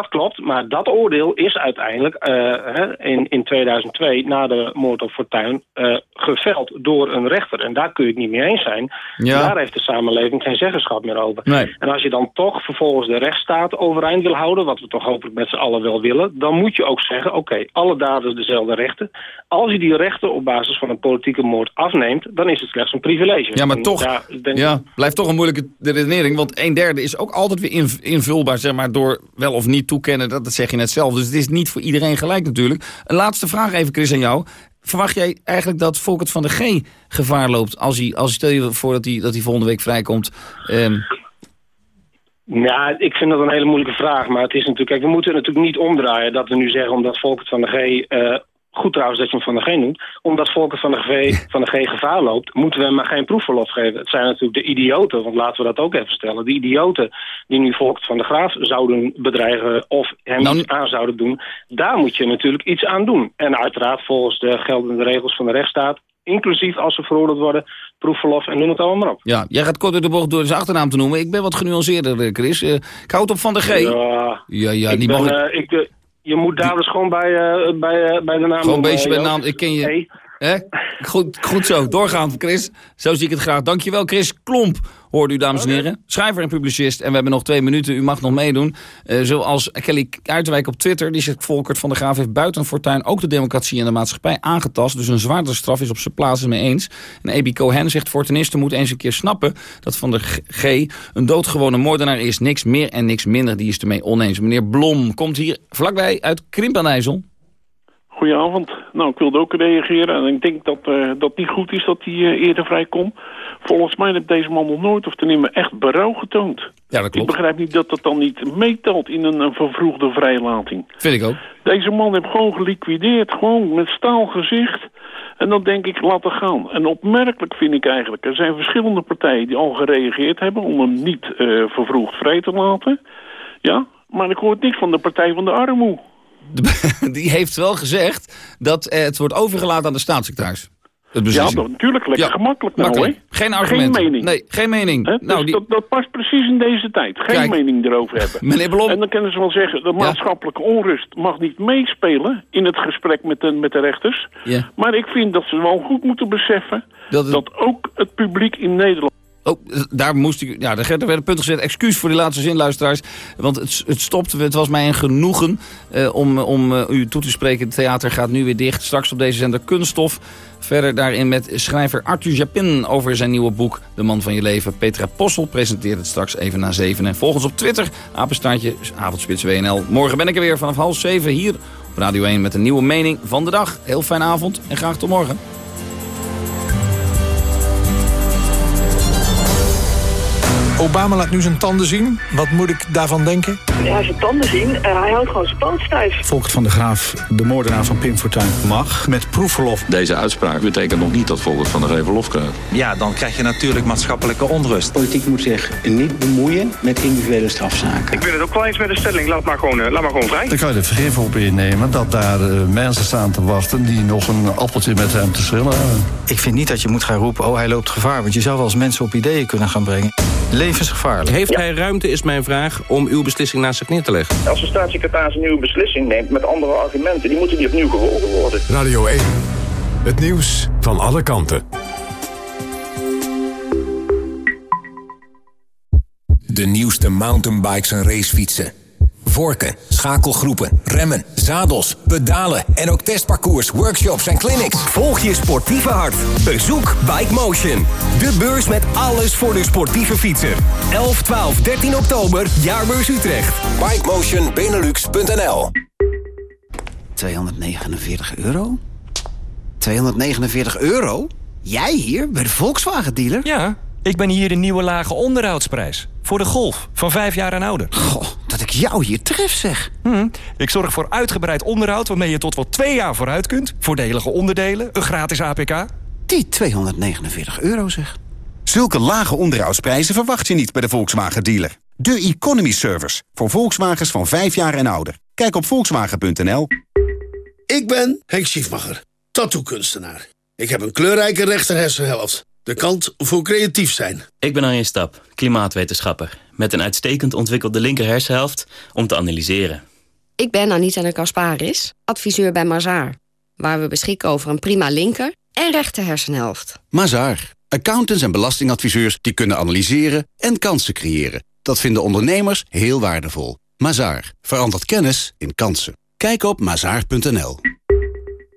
klopt, maar dat oordeel is uiteindelijk eh, in, in 2002, na de moord op Fortuyn, eh, geveld door een rechter. En daar kun je het niet mee eens zijn. Ja. Daar heeft de samenleving geen zeggenschap meer over. Nee. En als je dan toch vervolgens de rechtsstaat overeind wil houden, wat we toch hopelijk met z'n allen wel willen, dan moet je ook zeggen, oké, alle daders dezelfde rechten. Als je die rechten op basis van een politieke moord afneemt, dan is het slechts een privilege. Ja, maar En toch, daar denk- ja, blijft toch een moeilijke redenering. Want een derde is ook altijd weer inv- invulbaar, zeg maar, door wel of niet toekennen. Dat, dat zeg je net zelf. Dus het is niet voor iedereen gelijk natuurlijk. Een laatste vraag even, Chris, aan jou. Verwacht jij eigenlijk dat Volkert van de G gevaar loopt... als hij, als stel je voor dat hij, dat hij volgende week vrijkomt... Ehm, Ja, ik vind dat een hele moeilijke vraag. Maar het is natuurlijk, kijk, we moeten natuurlijk niet omdraaien dat we nu zeggen omdat Volkert van de G. eh, goed trouwens dat je hem van de G noemt. Omdat Volkert van de, G, van de G gevaar loopt, moeten we hem maar geen proefverlof geven. Het zijn natuurlijk de idioten, want laten we dat ook even stellen. De idioten die nu Volkert van de Graaf zouden bedreigen of hem Nou, iets aan zouden doen. Daar moet je natuurlijk iets aan doen. En uiteraard volgens de geldende regels van de rechtsstaat. Inclusief als ze veroordeeld worden, proefverlof en noem het allemaal maar op. ja, jij gaat kort door de bocht door zijn achternaam te noemen. Ik ben wat genuanceerder, eh, Chris. Eh, ik houd op van de G. Ja, Ja, ja, ik die ben, mogen... eh, ik, je moet daar dus gewoon bij, eh, bij, eh, bij de naam... Gewoon een beetje bij eh, naam. Joost. Ik ken je. Hè? Goed, goed zo. Doorgaan, Chris. Zo zie ik het graag. Dankjewel, Chris Klomp. Hoorde u, dames en heren. Schrijver en publicist. En we hebben nog twee minuten. U mag nog meedoen. Eh, zoals Kelly Uitwijk op Twitter. Die zegt Volkert van der Graaf heeft buiten Fortuin ook de democratie en de maatschappij aangetast. Dus een zwaardere straf is op zijn plaats mee eens. En Ebi Cohen zegt Fortunisten moeten eens een keer snappen dat Van der G een doodgewone moordenaar is. Niks meer en niks minder. Die is ermee oneens. Meneer Blom komt hier vlakbij uit Krimpanijzel. Goedenavond. Nou, ik wilde ook reageren. En ik denk dat eh, dat niet goed is dat hij eh, eerder vrijkomt. Volgens mij heeft deze man nog nooit of ten nimmer echt berouw getoond. Ja, dat Ik klopt. begrijp niet dat dat dan niet meetelt in een, een vervroegde vrijlating. Vind ik ook. Deze man heeft gewoon geliquideerd, gewoon met staal gezicht. En dan denk ik, laat het gaan. En opmerkelijk vind ik eigenlijk, er zijn verschillende partijen die al gereageerd hebben om hem niet eh, vervroegd vrij te laten. Ja, maar ik hoor niks van de Partij van de Armoe. *laughs* Die heeft wel gezegd dat eh, het wordt overgelaten aan de staatssecretaris. Het Ja, natuurlijk, lekker Ja, gemakkelijk nou? Geen argumenten. Geen mening. Nee, geen mening. Nou, dus die- dat, dat past precies in deze tijd. Geen Kijk. mening erover hebben. *laughs* Meneer Blom. En dan kunnen ze wel zeggen, de maatschappelijke onrust mag niet meespelen in het gesprek met de, met de rechters. Ja. Maar ik vind dat ze wel goed moeten beseffen Dat ook het publiek in Nederland... Oh, daar moest ik. Ja, er werd een punt gezet. Excuus voor die laatste zin, luisteraars. Want het, het stopt. Het was mij een genoegen eh, om, om eh, u toe te spreken. Het theater gaat nu weer dicht. Straks op deze zender Kunststof. Verder daarin met schrijver Arthur Japin over zijn nieuwe boek De Man van Je Leven. Petra Possel presenteert het straks even na zeven. En volgens op Twitter, apenstaartje, avondspits WNL. Morgen ben ik er weer vanaf half zeven hier op Radio 1 met een nieuwe mening van de dag. Heel fijne avond en graag tot morgen. Obama laat nu zijn tanden zien. Wat moet ik daarvan denken? Ja, zijn tanden zien. Eh, hij houdt gewoon zijn poot stijf. Volkert van de Graaf, de moordenaar van Pim Fortuyn, mag met proefverlof. Deze uitspraak betekent nog niet dat Volkert van der G verlof krijgt. Ja, dan krijg je natuurlijk maatschappelijke onrust. Politiek moet zich niet bemoeien met individuele strafzaken. Ik ben het ook wel eens met de stelling. Laat maar gewoon, eh, laat maar gewoon vrij. Dan kan je er vergif op innemen dat daar eh, mensen staan te wachten... die nog een appeltje met hem te schillen hebben. Ik vind niet dat je moet gaan roepen, oh hij loopt gevaar. Want je zou wel eens mensen op ideeën kunnen gaan brengen. Levensgevaarlijk. Heeft hij ruimte, is mijn vraag, om uw beslissing naast zich neer te leggen? Als de staatssecretaris een nieuwe beslissing neemt met andere argumenten, die moeten die opnieuw gewogen worden. Radio 1. Het nieuws van alle kanten. De nieuwste mountainbikes en racefietsen. Vorken, schakelgroepen, remmen, zadels, pedalen en ook testparcours, workshops en clinics. Volg je sportieve hart. Bezoek Bike Motion. De beurs met alles voor de sportieve fietser. 11, 12, 13 oktober, Jaarbeurs Utrecht. BikemotionBenelux.nl 249 euro? 249 euro? Jij hier, bij de Volkswagen-dealer? Ja, ik ben hier de nieuwe lage onderhoudsprijs. Voor de Golf, van vijf jaar en ouder. Goh, dat ik jou hier tref, zeg. Hm, ik zorg voor uitgebreid onderhoud waarmee je tot wel twee jaar vooruit kunt. Voordelige onderdelen, een gratis APK. Die 249 euro, zeg. Zulke lage onderhoudsprijzen verwacht je niet bij de Volkswagen dealer. De Economy Service voor Volkswagens van 5 jaar en ouder. Kijk op volkswagen.nl. Ik ben Henk Schiefmacher, tattoo-kunstenaar. Ik heb een kleurrijke rechterhersenhelft. De kant voor creatief zijn. Ik ben Arjen Stap, klimaatwetenschapper. Met een uitstekend ontwikkelde linker hersenhelft om te analyseren. Ik ben Anita de Kasparis, adviseur bij Mazaar. Waar we beschikken over een prima linker en rechter hersenhelft. Mazaar. Accountants en belastingadviseurs die kunnen analyseren en kansen creëren. Dat vinden ondernemers heel waardevol. Mazaar. Verandert kennis in kansen. Kijk op mazaar.nl.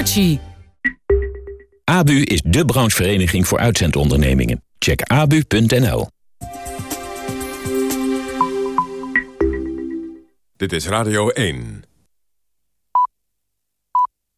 Archie. ABU is de branchevereniging voor uitzendondernemingen. Check abu.nl. Dit is Radio 1.